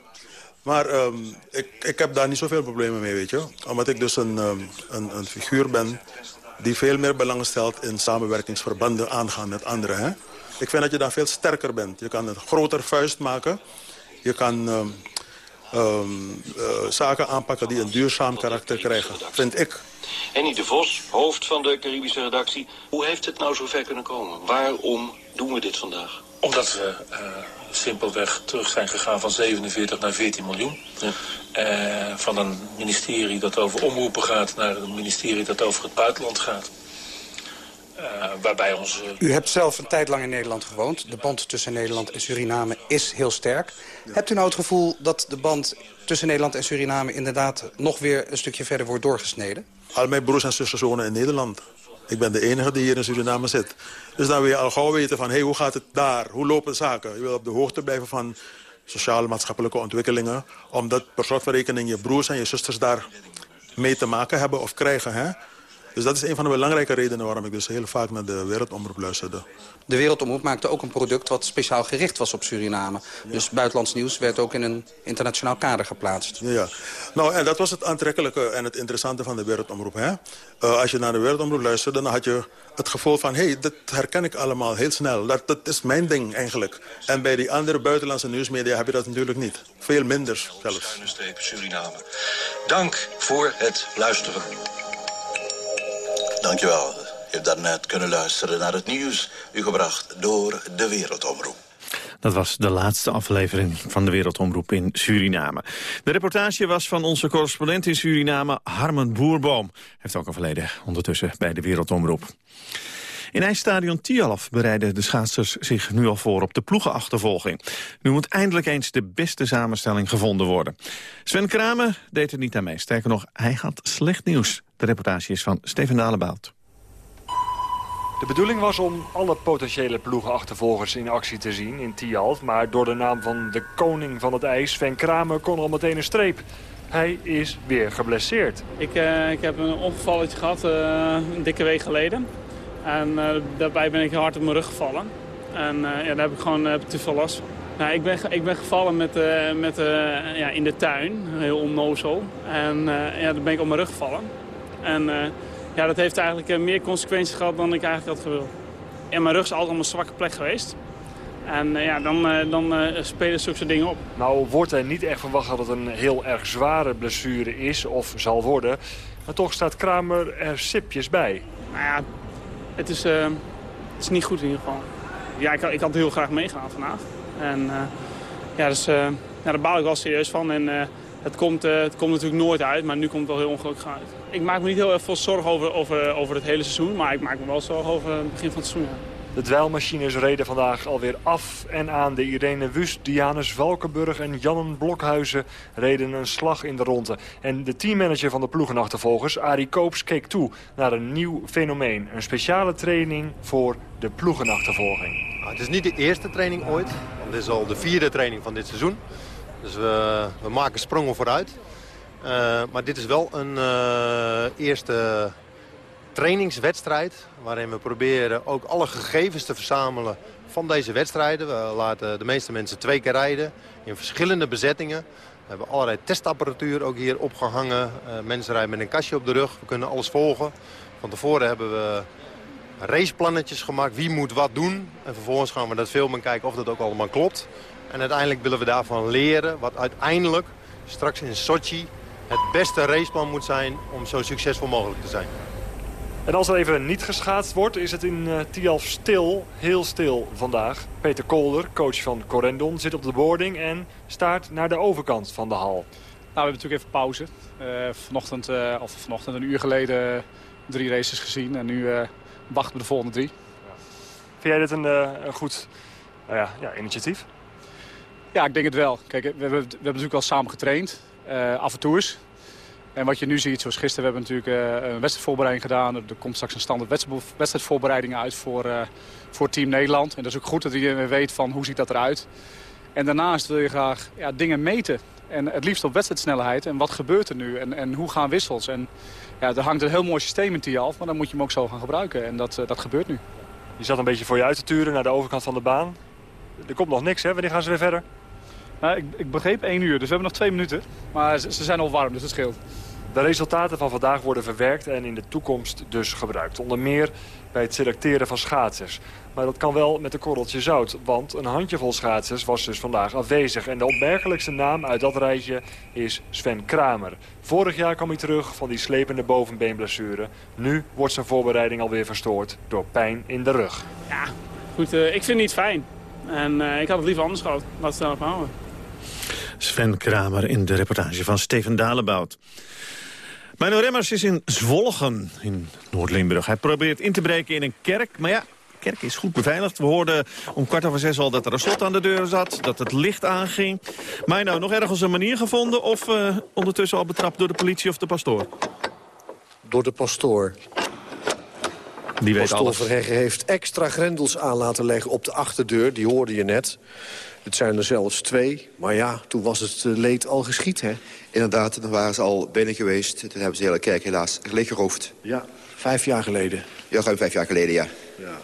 Maar um, ik, ik heb daar niet zoveel problemen mee, weet je. Omdat ik dus een, um, een, een figuur ben die veel meer belang stelt in samenwerkingsverbanden aangaan met anderen. Hè? Ik vind dat je dan veel sterker bent. Je kan een groter vuist maken. Je kan um, um, uh, zaken aanpakken die een duurzaam karakter krijgen, vind ik. Henny de Vos, hoofd van de Caribische redactie. Hoe heeft het nou zover kunnen komen? Waarom doen we dit vandaag? Omdat we uh, simpelweg terug zijn gegaan van 47 naar 14 miljoen. Ja. Uh, van een ministerie dat over omroepen gaat naar een ministerie dat over het buitenland gaat. Uh, waarbij onze... U hebt zelf een tijd lang in Nederland gewoond. De band tussen Nederland en Suriname is heel sterk. Ja. Hebt u nou het gevoel dat de band tussen Nederland en Suriname... inderdaad nog weer een stukje verder wordt doorgesneden? Al mijn broers en zusters wonen in Nederland. Ik ben de enige die hier in Suriname zit. Dus dan wil je al gauw weten van, hey, hoe gaat het daar? Hoe lopen zaken? Je wil op de hoogte blijven van sociale maatschappelijke ontwikkelingen. Omdat per slotverrekening je broers en je zusters daar mee te maken hebben of krijgen. Hè? Dus dat is een van de belangrijke redenen waarom ik dus heel vaak naar de Wereldomroep luisterde. De Wereldomroep maakte ook een product wat speciaal gericht was op Suriname. Ja. Dus buitenlands nieuws werd ook in een internationaal kader geplaatst. Ja, nou en dat was het aantrekkelijke en het interessante van de Wereldomroep. Hè? Uh, als je naar de Wereldomroep luisterde, dan had je het gevoel van... hé, hey, dat herken ik allemaal heel snel. Dat, dat is mijn ding eigenlijk. En bij die andere buitenlandse nieuwsmedia heb je dat natuurlijk niet. Veel minder zelfs. Suriname. Dank voor het luisteren. Dankjewel. U heeft daarnet kunnen luisteren naar het nieuws, u gebracht door de Wereldomroep. Dat was de laatste aflevering van de Wereldomroep in Suriname. De reportage was van onze correspondent in Suriname, Harmen Boerboom. Heeft ook een verleden ondertussen bij de Wereldomroep. In ijsstadion Tialf bereiden de schaatsers zich nu al voor op de ploegenachtervolging. Nu moet eindelijk eens de beste samenstelling gevonden worden. Sven Kramer deed er niet aan mee. Sterker nog, hij had slecht nieuws. De reportage is van Steven Dalebout. De bedoeling was om alle potentiële ploegenachtervolgers in actie te zien in Tialf. Maar door de naam van de koning van het ijs, Sven Kramer, kon er al meteen een streep. Hij is weer geblesseerd. Ik, uh, ik heb een ongevalletje gehad, uh, een dikke week geleden. En uh, daarbij ben ik hard op mijn rug gevallen. En ja, daar heb ik gewoon heb te veel last van. Nou, ik, ben, ik ben gevallen met, met, ja, in de tuin, heel onnozel. En ja, dan ben ik op mijn rug gevallen. En ja, dat heeft eigenlijk meer consequenties gehad dan ik eigenlijk had gewild. En mijn rug is altijd een zwakke plek geweest. En ja, dan, dan spelen zulke dingen op. Nou wordt er niet echt verwacht dat het een heel erg zware blessure is of zal worden. Maar toch staat Kramer er sipjes bij. Nou ja, het is, het is niet goed in ieder geval. Ja, ik, ik had heel graag meegaan vandaag. En ja, dus, ja, daar baal ik wel serieus van. En het komt, het komt natuurlijk nooit uit, maar nu komt het wel heel ongelukkig uit ik maak me niet heel erg veel zorgen over, over, over het hele seizoen. Maar ik maak me wel zorgen over het begin van het seizoen. De dweilmachines reden vandaag alweer af en aan. De Irene Wust, Dianus Valkenburg en Jannen Blokhuizen reden een slag in de ronde. En de teammanager van de ploegenachtervolgers, Arie Koops, keek toe naar een nieuw fenomeen. Een speciale training voor de ploegenachtervolging. Nou, het is niet de eerste training ooit. Dit is al de vierde training van dit seizoen. Dus we, we maken sprongen vooruit. Uh, maar dit is wel een uh, eerste trainingswedstrijd... waarin we proberen ook alle gegevens te verzamelen van deze wedstrijden. We laten de meeste mensen twee keer rijden in verschillende bezettingen. We hebben allerlei testapparatuur ook hier opgehangen. Uh, mensen rijden met een kastje op de rug. We kunnen alles volgen. Van tevoren hebben we raceplannetjes gemaakt. Wie moet wat doen. En vervolgens gaan we dat filmen en kijken of dat ook allemaal klopt. En uiteindelijk willen we daarvan leren wat uiteindelijk straks in Sochi het beste raceplan moet zijn om zo succesvol mogelijk te zijn. En als er even niet geschaatst wordt, is het in uh, Tialf stil, heel stil vandaag. Peter Kolder, coach van Corendon, zit op de boarding en staart naar de overkant van de hal. Nou, we hebben natuurlijk even pauze. Uh, vanochtend, uh, of vanochtend een uur geleden drie races gezien en nu wachten we de volgende drie. Vind jij dit een, een goed nou ja, ja, initiatief? Ja, ik denk het wel. Kijk, we hebben, we hebben natuurlijk al samen getraind, af en toe eens. En wat je nu ziet, zoals gisteren, we hebben natuurlijk uh, een wedstrijdvoorbereiding gedaan. Er komt straks een standaard wedstrijdvoorbereiding uit voor, uh, voor Team Nederland. En dat is ook goed dat iedereen weet van hoe ziet dat eruit. En daarnaast wil je graag ja, dingen meten. En het liefst op wedstrijdsnelheid. En wat gebeurt er nu? En, en hoe gaan wissels? En ja, er hangt een heel mooi systeem in TIAF, maar dan moet je hem ook zo gaan gebruiken. En dat, uh, dat gebeurt nu. Je zat een beetje voor je uit te turen naar de overkant van de baan. Er komt nog niks, hè? Wanneer gaan ze weer verder? Nou, ik, ik, begreep één uur, dus we hebben nog twee minuten. Maar ze, ze zijn al warm, dus dat scheelt. De resultaten van vandaag worden verwerkt en in de toekomst dus gebruikt. Onder meer bij het selecteren van schaatsers. Maar dat kan wel met een korreltje zout, want een handjevol schaatsers was dus vandaag afwezig. En de opmerkelijkste naam uit dat rijtje is Sven Kramer. Vorig jaar kwam hij terug van die slepende bovenbeenblessure. Nu wordt zijn voorbereiding alweer verstoord door pijn in de rug. Ja, goed, uh, ik vind het niet fijn. En uh, ik had het liever anders gehad. Laat het zelf houden. Sven Kramer in de reportage van Steven Dalebout. Mijn Remmers is in Zwolgen in Noord-Limburg. Hij probeert in te breken in een kerk, maar ja, de kerk is goed beveiligd. We hoorden om kwart over zes al dat er een slot aan de deur zat, dat het licht aanging. Maar nou, nog ergens een manier gevonden of uh, ondertussen al betrapt door de politie of de pastoor? Door de pastoor. Die weet Pastoor Verheggen heeft extra grendels aan laten leggen op de achterdeur. Die hoorde je net. Het zijn er zelfs twee. Maar ja, toen was het eh, leed al geschied, hè? Inderdaad, dan waren ze al binnen geweest. Toen hebben ze de hele kerk helaas leeggeroofd. Ja, vijf jaar geleden. Ja, ruim vijf jaar geleden, ja. ja.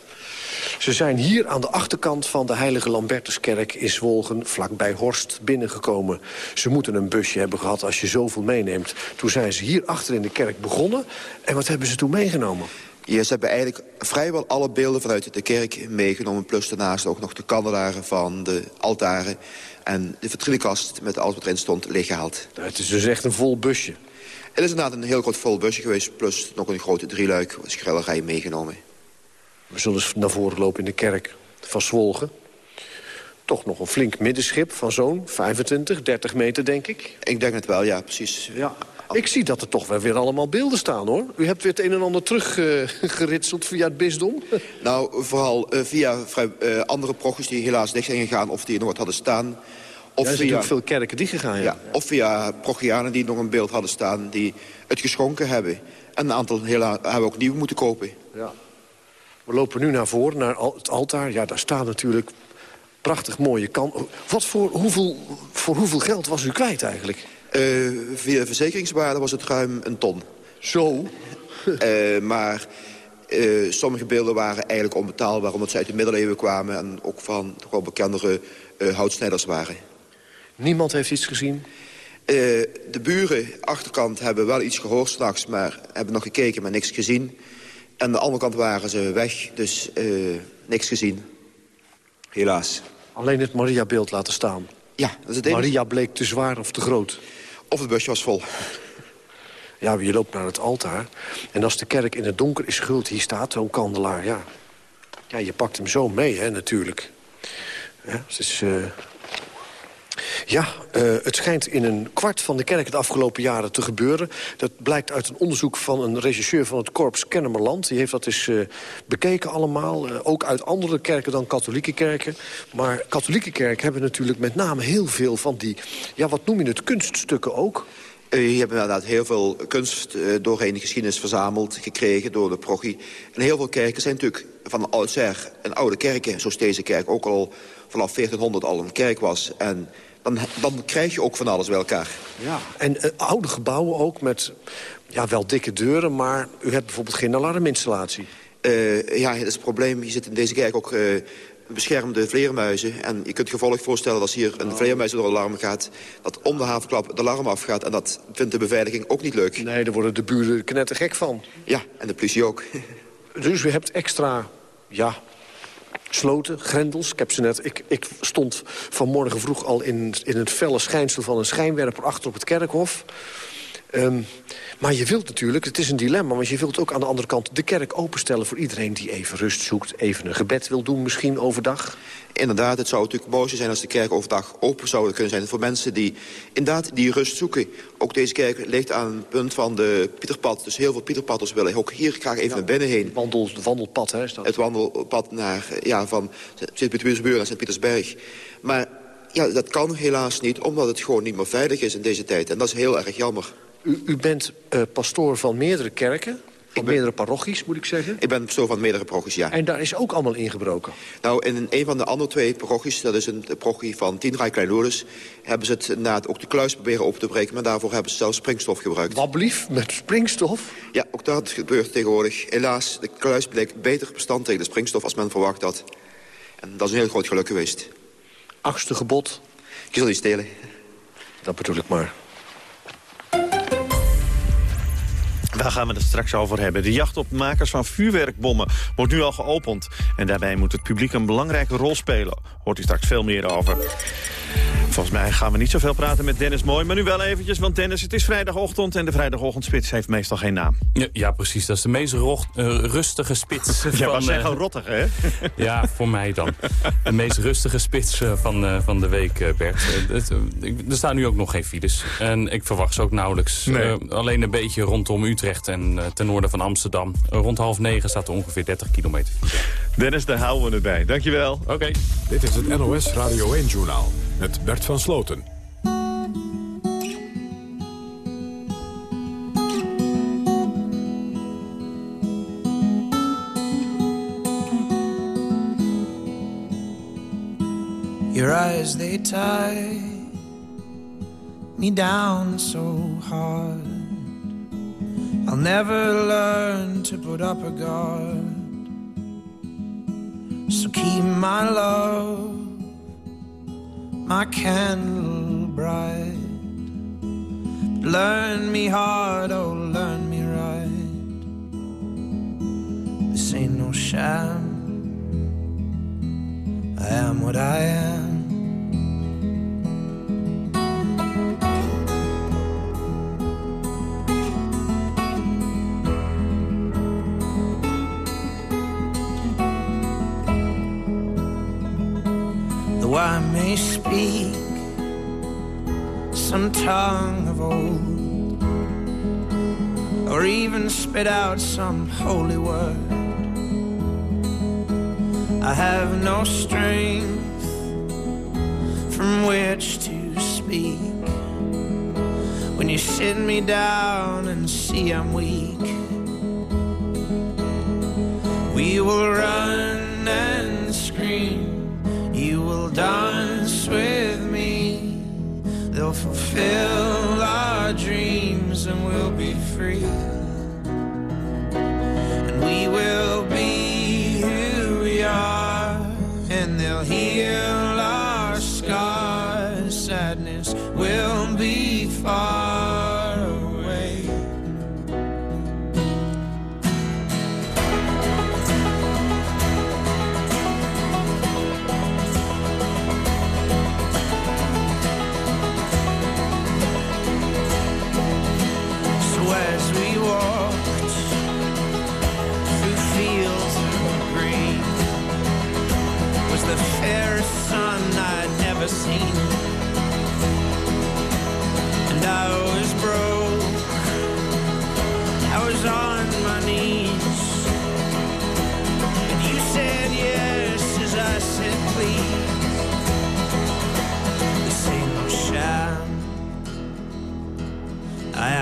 Ze zijn hier aan de achterkant van de Heilige Lambertuskerk in Zwolgen... vlakbij Horst binnengekomen. Ze moeten een busje hebben gehad als je zoveel meeneemt. Toen zijn ze hier achter in de kerk begonnen. En wat hebben ze toen meegenomen? Ja, ze hebben eigenlijk vrijwel alle beelden vanuit de kerk meegenomen. Plus daarnaast ook nog de kandelaren van de altaren. En de vertrilkast met alles wat erin stond leeggehaald. Het is dus echt een vol busje. Het is inderdaad een heel groot vol busje geweest. Plus nog een grote drieluik schrellerij meegenomen. We zullen eens naar voren lopen in de kerk van Zwolgen. Toch nog een flink middenschip van zo'n 25, 30 meter, denk ik. Ik denk het wel, ja, precies. Ja. Ik zie dat er toch wel weer allemaal beelden staan, hoor. U hebt weer het een en ander teruggeritseld uh, via het bisdom. Nou, vooral uh, via uh, andere proches die helaas dicht zijn gegaan... of die er nooit hadden staan. Of ja, er zijn via, veel kerken dichtgegaan, ja. ja. Of via prochianen die nog een beeld hadden staan... die het geschonken hebben. En een aantal helaas, hebben we ook nieuw moeten kopen. Ja. We lopen nu naar voren, naar het altaar. Ja, daar staat natuurlijk prachtig mooie kan. Wat voor hoeveel, voor hoeveel geld was u kwijt eigenlijk? Uh, via verzekeringswaarde was het ruim een ton. Zo? uh, maar uh, sommige beelden waren eigenlijk onbetaalbaar... omdat ze uit de middeleeuwen kwamen... en ook van toch wel bekendere houtsnijders waren. Niemand heeft iets gezien? de buren, achterkant, hebben wel iets gehoord s'nachts... maar hebben nog gekeken, maar niks gezien. En aan de andere kant waren ze weg, dus niks gezien. Helaas. Alleen het Maria-beeld laten staan? Ja, dat is het enige. Maria bleek te zwaar of te groot? Of het busje was vol. Ja, je loopt naar het altaar. En als de kerk in het donker is gehuld, hier staat zo'n kandelaar, ja. Ja, je pakt hem zo mee, hè, natuurlijk. Ja, het is... Uh... Ja, uh, het schijnt in een kwart van de kerk de afgelopen jaren te gebeuren. Dat blijkt uit een onderzoek van een regisseur van het Korps Kennemerland. Die heeft dat eens uh, bekeken allemaal. Uh, ook uit andere kerken dan katholieke kerken. Maar katholieke kerken hebben natuurlijk met name heel veel van die... ja, wat noem je het, kunststukken ook... Je hebt inderdaad heel veel kunst doorheen de geschiedenis verzameld, gekregen door de prochie. En heel veel kerken zijn natuurlijk van oudsher een oude kerken, zoals deze kerk ook al vanaf 1400 al een kerk was. En dan, dan krijg je ook van alles bij elkaar. Ja, en uh, oude gebouwen ook met ja, wel dikke deuren... maar u hebt bijvoorbeeld geen alarminstallatie. Uh, ja, dat is het probleem. Je zit in deze kerk ook uh, beschermde vleermuizen. En je kunt je gevolg voorstellen dat als hier een vleermuis door alarm gaat... dat om de havenklap het alarm afgaat. En dat vindt de beveiliging ook niet leuk. Nee, daar worden de buren knettergek van. Ja, en de politie ook. dus u hebt extra ja, sloten, grendels. Ik, heb ze net, ik, ik stond vanmorgen vroeg al in, in het felle schijnsel van een schijnwerper achter op het kerkhof. Ehm, maar je wilt natuurlijk, het is een dilemma... want je wilt ook aan de andere kant de kerk openstellen... voor iedereen die even rust zoekt, even een gebed wil doen misschien overdag. Inderdaad, het zou natuurlijk mooi zijn als de kerk overdag open zou kunnen zijn... voor mensen die inderdaad die rust zoeken. Ook deze kerk ligt aan het punt van de Pieterpad. Dus heel veel Pieterpadders willen ook hier graag even naar binnen heen. Wandel, wandelpad, hè? Is dat? Het wandelpad naar, ja, van Sint-Pietersburg naar Sint-Pietersberg. Maar ja, dat kan helaas niet, omdat het gewoon niet meer veilig is in deze tijd. En dat is heel erg jammer. U, u bent uh, pastoor van meerdere kerken. Van meerdere parochies, moet ik zeggen. Ik ben pastoor van meerdere parochies, ja. En daar is ook allemaal ingebroken? Nou, in een van de andere twee parochies, dat is een parochie van Tienrijk Klein hebben ze het inderdaad ook de kluis proberen open te breken... maar daarvoor hebben ze zelfs springstof gebruikt. Wat blief, met springstof? Ja, ook dat gebeurt tegenwoordig. Helaas, de kluis bleek beter bestand tegen de springstof als men verwacht had. En dat is een heel groot geluk geweest. Achtste gebod? Je zal niet stelen. Dat bedoel ik maar. Daar gaan we het straks over hebben. De jacht op makers van vuurwerkbommen wordt nu al geopend. En daarbij moet het publiek een belangrijke rol spelen. Hoort u straks veel meer over. Volgens mij gaan we niet zoveel praten met Dennis Mooi. Maar nu wel eventjes, want Dennis, het is vrijdagochtend... en de vrijdagochtendspits heeft meestal geen naam. Ja, ja precies. Dat is de meest rocht, uh, rustige spits. Ja, van, was uh, gewoon rottig, hè? ja, voor mij dan. De meest rustige spits uh, van, uh, van de week, Bert. Het, er staan nu ook nog geen files. En ik verwacht ze ook nauwelijks. Nee. alleen een beetje rondom Utrecht en ten noorden van Amsterdam. rond half negen staat er ongeveer 30 kilometer. Dennis, daar houden we het bij. Dankjewel. Oké. Okay. Dit is het NOS Radio 1-journaal met Bert van Sloten. Your eyes, they tie me down so hard. I'll never learn to put up a guard. So keep my love my candle bright. Learn me hard, oh, learn me right. This ain't no sham. I am what I am. Speak some tongue of old, or even spit out some holy word. I have no strength from which to speak. When you sit me down and see I'm weak, we will run and scream you will dance with me. They'll fulfill our dreams and we'll be free. And we will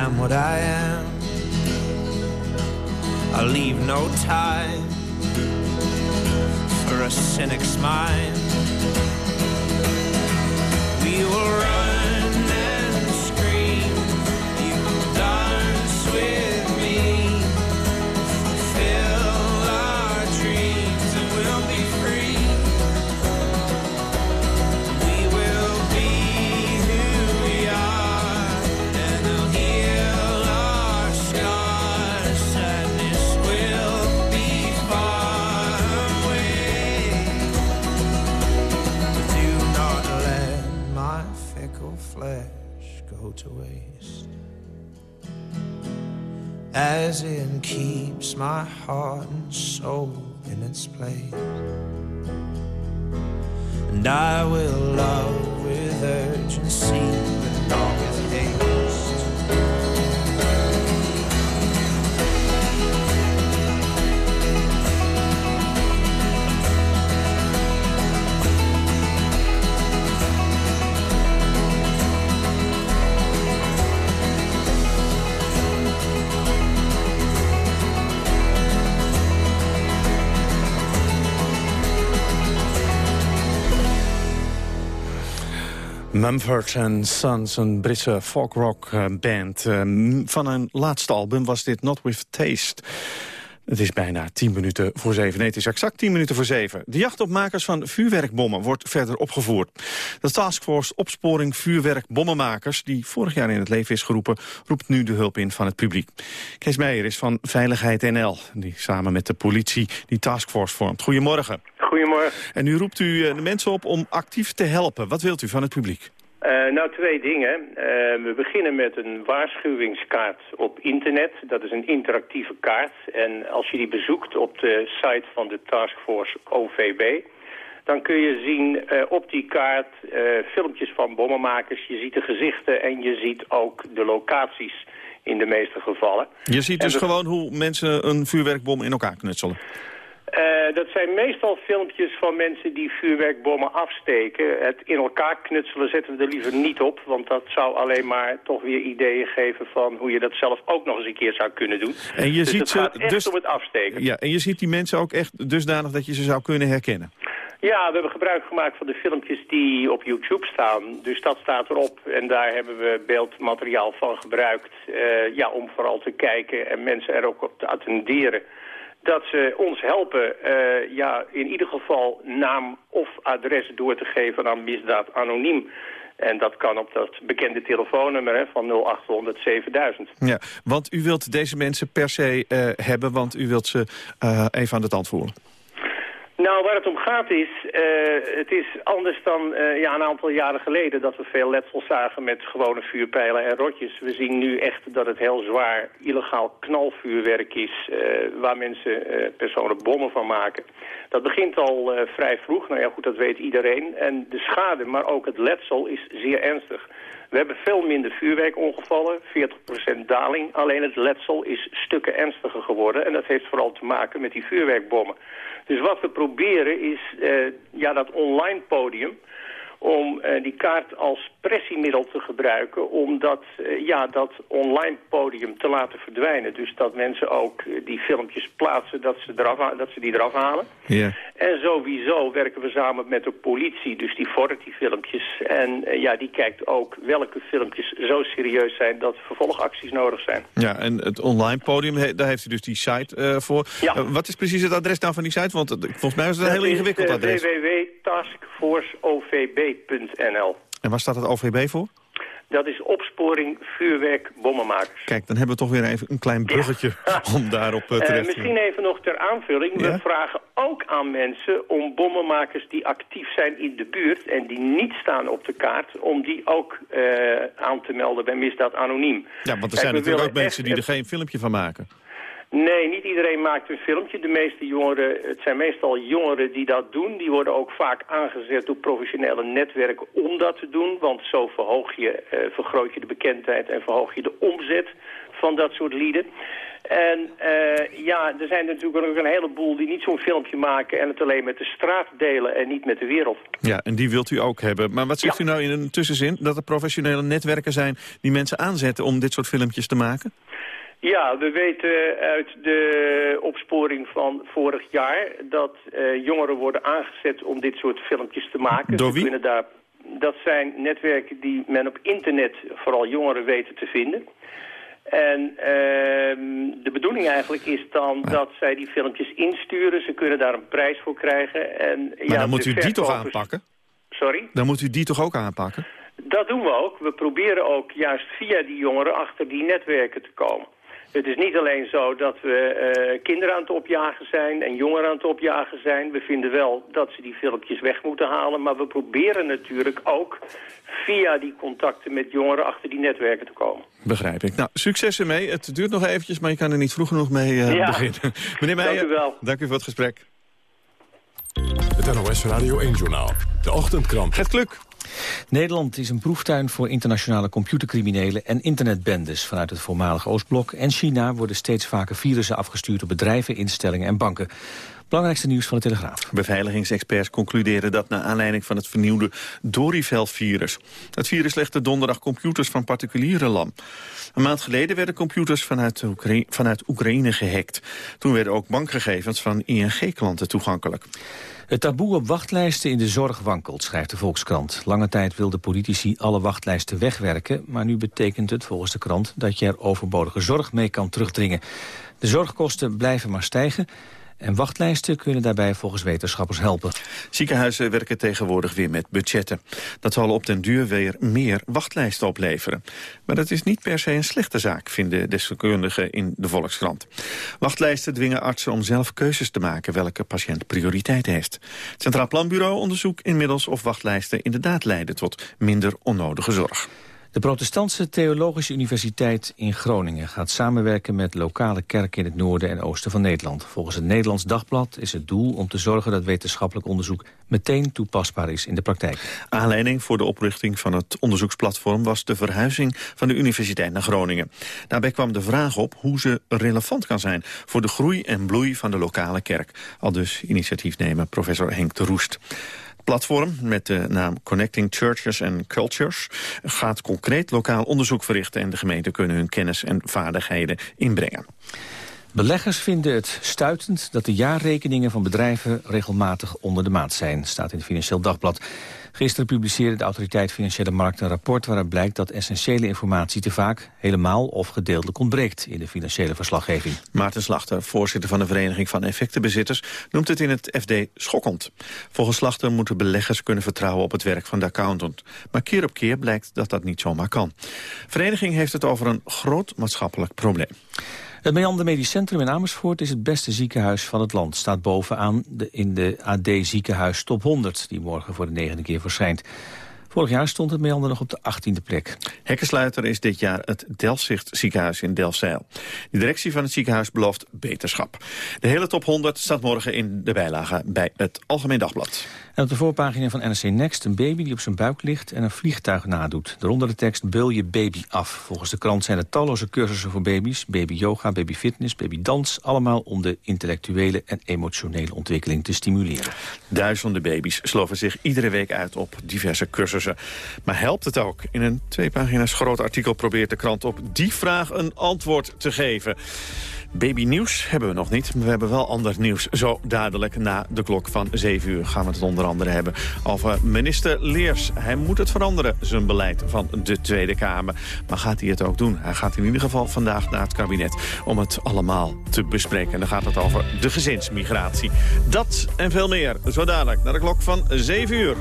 am what I am. I'll leave no time for a cynic's mind. We will as it keeps my heart and soul in its place. And I will love with urgency, Mumford Sons, een Britse folkrock eh, band. Eh, Van een laatste album was dit Not With Taste. Het is bijna tien minuten voor zeven. Nee, het is exact tien minuten voor zeven. De jacht op makers van vuurwerkbommen wordt verder opgevoerd. De taskforce Opsporing Vuurwerkbommenmakers... die vorig jaar in het leven is geroepen... roept nu de hulp in van het publiek. Kees Meijer is van Veiligheid NL... die samen met de politie die taskforce vormt. Goedemorgen. Goedemorgen. En nu roept u eh, de mensen op om actief te helpen. Wat wilt u van het publiek? Uh, nou, twee dingen. Uh, we beginnen met een waarschuwingskaart op internet. Dat is een interactieve kaart. En als je die bezoekt op de site van de Taskforce OVB... dan kun je zien uh, op die kaart filmpjes van bommenmakers. Je ziet de gezichten en je ziet ook de locaties in de meeste gevallen. Je ziet dus gewoon hoe mensen een vuurwerkbom in elkaar knutselen? Uh, dat zijn meestal filmpjes van mensen die vuurwerkbommen afsteken. Het in elkaar knutselen zetten we er liever niet op. Want dat zou alleen maar toch weer ideeën geven van hoe je dat zelf ook nog eens een keer zou kunnen doen. En je dus ziet ze echt dus- om het afsteken. Ja, en je ziet die mensen ook echt dusdanig dat je ze zou kunnen herkennen? Ja, we hebben gebruik gemaakt van de filmpjes die op YouTube staan. Dus dat staat erop en daar hebben we beeldmateriaal van gebruikt. eh, ja, om vooral te kijken en mensen er ook op te attenderen dat ze ons helpen, eh, ja, in ieder geval naam of adres door te geven aan misdaad anoniem. En dat kan op dat bekende telefoonnummer van 0800 7000. Ja, want u wilt deze mensen per se eh, hebben, want u wilt ze eh, even aan de tand voeren. Nou, waar het om gaat is, eh, het is anders dan eh, ja, een aantal jaren geleden dat we veel letsel zagen met gewone vuurpijlen en rotjes. We zien nu echt dat het heel zwaar illegaal knalvuurwerk is eh, waar mensen personen bommen van maken. Dat begint al vrij vroeg, nou ja goed, dat weet iedereen. En de schade, maar ook het letsel is zeer ernstig. We hebben veel minder vuurwerkongevallen, 40% daling. Alleen het letsel is stukken ernstiger geworden. En dat heeft vooral te maken met die vuurwerkbommen. Dus wat we proberen is eh, ja, dat online podium om eh, die kaart als pressiemiddel te gebruiken... om dat, eh, ja, dat online podium te laten verdwijnen. Dus dat mensen ook die filmpjes plaatsen, dat ze, eraf, dat ze die eraf halen. Ja. En sowieso werken we samen met de politie, dus die vordert die filmpjes. En eh, ja, die kijkt ook welke filmpjes zo serieus zijn dat vervolgacties nodig zijn. Ja, en het online podium, daar heeft u dus die site eh, voor. Eh, wat is precies het adres nou van die site? Want volgens mij is het een heel ingewikkeld adres. www.taskforceovb.nl En waar staat het OVB voor? Dat is opsporing vuurwerk bommenmakers. Kijk, dan hebben we toch weer even een klein bruggetje om daarop eh, Eh, terecht te misschien even nog ter aanvulling. Ja? We vragen ook aan mensen om bommenmakers die actief zijn in de buurt... en die niet staan op de kaart, om die ook eh, aan te melden bij misdaad anoniem. Ja, want er Kijk, zijn natuurlijk ook mensen die er geen filmpje van maken. Nee, niet iedereen maakt een filmpje. De meeste jongeren, het zijn meestal jongeren die dat doen. Die worden ook vaak aangezet door professionele netwerken om dat te doen. Want zo verhoog je, eh, vergroot je de bekendheid en verhoog je de omzet van dat soort lieden. En eh, ja, er zijn natuurlijk ook een heleboel die niet zo'n filmpje maken... en het alleen met de straat delen en niet met de wereld. Ja, en die wilt u ook hebben. Maar wat zegt u nou in een tussenzin? Dat er professionele netwerken zijn die mensen aanzetten om dit soort filmpjes te maken? Ja, we weten uit de opsporing van vorig jaar dat eh, jongeren worden aangezet om dit soort filmpjes te maken. Door Ze wie? kunnen daar, dat zijn netwerken die men op internet vooral jongeren weten te vinden. En ehm, de bedoeling eigenlijk is dan dat zij die filmpjes insturen. Ze kunnen daar een prijs voor krijgen. En, Maar ja, dan moet u die toch aanpakken? Sorry? Dan moet u die toch ook aanpakken? Dat doen we ook. We proberen ook juist via die jongeren achter die netwerken te komen. Het is niet alleen zo dat we eh, kinderen aan het opjagen zijn en jongeren aan het opjagen zijn. We vinden wel dat ze die filmpjes weg moeten halen. Maar we proberen natuurlijk ook via die contacten met jongeren achter die netwerken te komen. Begrijp ik. Nou, succes ermee. Het duurt nog eventjes, maar je kan er niet vroeg genoeg mee uh, Ja. beginnen. Meneer Meijer, Dank u wel. dank u voor het gesprek. Het NOS Radio 1-journaal. De ochtendkrant. Het Kluk. Nederland is een proeftuin voor internationale computercriminelen en internetbendes. Vanuit het voormalige Oostblok en China worden steeds vaker virussen afgestuurd op bedrijven, instellingen en banken. Belangrijkste nieuws van de Telegraaf. Beveiligingsexperts concluderen dat naar aanleiding van het vernieuwde Dorivel-virus. Het virus legde donderdag computers van particulieren lam. Een maand geleden werden computers vanuit, Oekra vanuit Oekraïne gehackt. Toen werden ook bankgegevens van ING-klanten toegankelijk. Het taboe op wachtlijsten in de zorg wankelt, schrijft de Volkskrant. Lange tijd wilden politici alle wachtlijsten wegwerken... maar nu betekent het volgens de krant dat je er overbodige zorg mee kan terugdringen. De zorgkosten blijven maar stijgen... En wachtlijsten kunnen daarbij volgens wetenschappers helpen. Ziekenhuizen werken tegenwoordig weer met budgetten. Dat zal op den duur weer meer wachtlijsten opleveren. Maar dat is niet per se een slechte zaak, vinden deskundigen in de Volkskrant. Wachtlijsten dwingen artsen om zelf keuzes te maken welke patiënt prioriteit heeft. Centraal Planbureau onderzoekt inmiddels of wachtlijsten inderdaad leiden tot minder onnodige zorg. De Protestantse Theologische Universiteit in Groningen gaat samenwerken met lokale kerken in het noorden en oosten van Nederland. Volgens het Nederlands Dagblad is het doel om te zorgen dat wetenschappelijk onderzoek meteen toepasbaar is in de praktijk. Aanleiding voor de oprichting van het onderzoeksplatform was de verhuizing van de universiteit naar Groningen. Daarbij kwam de vraag op hoe ze relevant kan zijn voor de groei en bloei van de lokale kerk. Al dus initiatiefnemer professor Henk de Roest platform met de naam Connecting Churches and Cultures gaat concreet lokaal onderzoek verrichten en de gemeenten kunnen hun kennis en vaardigheden inbrengen. Beleggers vinden het stuitend dat de jaarrekeningen van bedrijven regelmatig onder de maat zijn, staat in het Financieel Dagblad. Gisteren publiceerde de Autoriteit Financiële Markten een rapport waaruit blijkt dat essentiële informatie te vaak helemaal of gedeeltelijk ontbreekt in de financiële verslaggeving. Maarten Slachter, voorzitter van de Vereniging van Effectenbezitters, noemt het in het FD schokkend. Volgens Slachter moeten beleggers kunnen vertrouwen op het werk van de accountant. Maar keer op keer blijkt dat dat niet zomaar kan. De vereniging heeft het over een groot maatschappelijk probleem. Het Meander Medisch Centrum in Amersfoort is het beste ziekenhuis van het land. Staat bovenaan de, in de AD Ziekenhuis Top 100, die morgen voor de negende keer Vorig jaar stond het Meander nog op de 18e plek. Hekkensluiter is dit jaar het Delfzicht ziekenhuis in Delfzijl. De directie van het ziekenhuis belooft beterschap. De hele top 100 staat morgen in de bijlage bij het Algemeen Dagblad. En op de voorpagina van NRC Next een baby die op zijn buik ligt en een vliegtuig nadoet. Daaronder de tekst beul je baby af. Volgens de krant zijn er talloze cursussen voor baby's. Baby yoga, baby fitness, baby dans. Allemaal om de intellectuele en emotionele ontwikkeling te stimuleren. Duizenden baby's sloven zich iedere week uit op diverse cursussen. Maar helpt het ook? In een twee pagina's groot artikel probeert de krant op die vraag een antwoord te geven. Babynieuws hebben we nog niet, maar we hebben wel ander nieuws. Zo dadelijk na de klok van 7 uur gaan we het onder andere hebben over minister Leers. Hij moet het veranderen, zijn beleid van de Tweede Kamer. Maar gaat hij het ook doen? Hij gaat in ieder geval vandaag naar het kabinet om het allemaal te bespreken. En dan gaat het over de gezinsmigratie. Dat en veel meer, zo dadelijk naar de klok van 7 uur.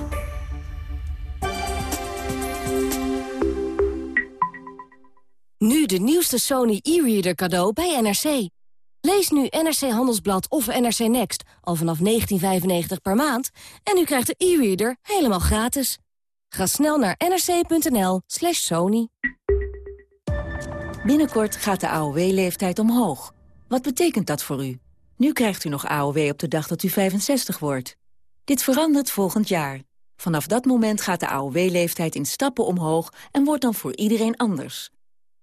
Nu de nieuwste Sony e-reader cadeau bij NRC. Lees nu NRC Handelsblad of NRC Next al vanaf 19,95 per maand... en u krijgt de e-reader helemaal gratis. Ga snel naar nrc.nl slash sony. Binnenkort gaat de AOW-leeftijd omhoog. Wat betekent dat voor u? Nu krijgt u nog AOW op de dag dat u 65 wordt. Dit verandert volgend jaar. Vanaf dat moment gaat de AOW-leeftijd in stappen omhoog... en wordt dan voor iedereen anders.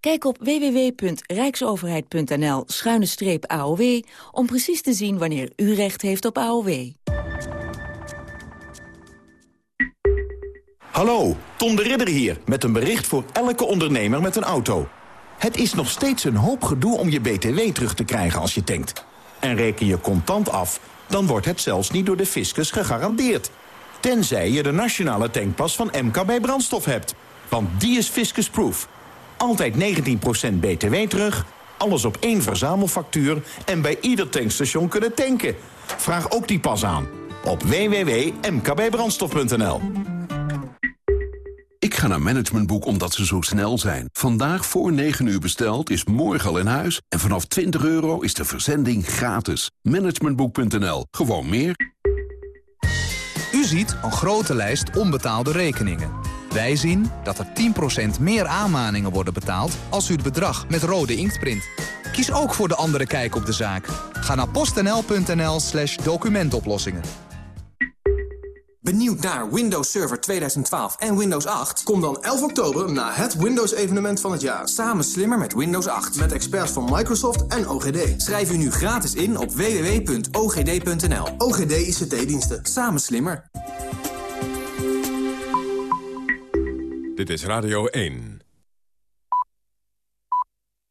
Kijk op www.rijksoverheid.nl-aow om precies te zien wanneer u recht heeft op AOW. Hallo, Tom de Ridder hier met een bericht voor elke ondernemer met een auto. Het is nog steeds een hoop gedoe om je BTW terug te krijgen als je tankt. En reken je contant af, dan wordt het zelfs niet door de fiscus gegarandeerd. Tenzij je de nationale tankpas van MKB Brandstof hebt. Want die is fiscusproof. Altijd 19% BTW terug, alles op één verzamelfactuur... en bij ieder tankstation kunnen tanken. Vraag ook die pas aan op www.mkbbrandstof.nl. Ik ga naar Managementboek omdat ze zo snel zijn. Vandaag voor 9 uur besteld is morgen al in huis. En vanaf 20 euro is de verzending gratis. Managementboek.nl. Gewoon meer. U ziet een grote lijst onbetaalde rekeningen. Wij zien dat er 10% meer aanmaningen worden betaald als u het bedrag met rode inkt print. Kies ook voor de andere kijk op de zaak. Ga naar postnl.nl slash documentoplossingen. Benieuwd naar Windows Server 2012 en Windows 8? Kom dan 11 oktober naar het Windows-evenement van het jaar. Samen slimmer met Windows 8. Met experts van Microsoft en OGD. Schrijf u nu gratis in op www.ogd.nl. OGD ICT-diensten. Samen slimmer. Dit is Radio 1.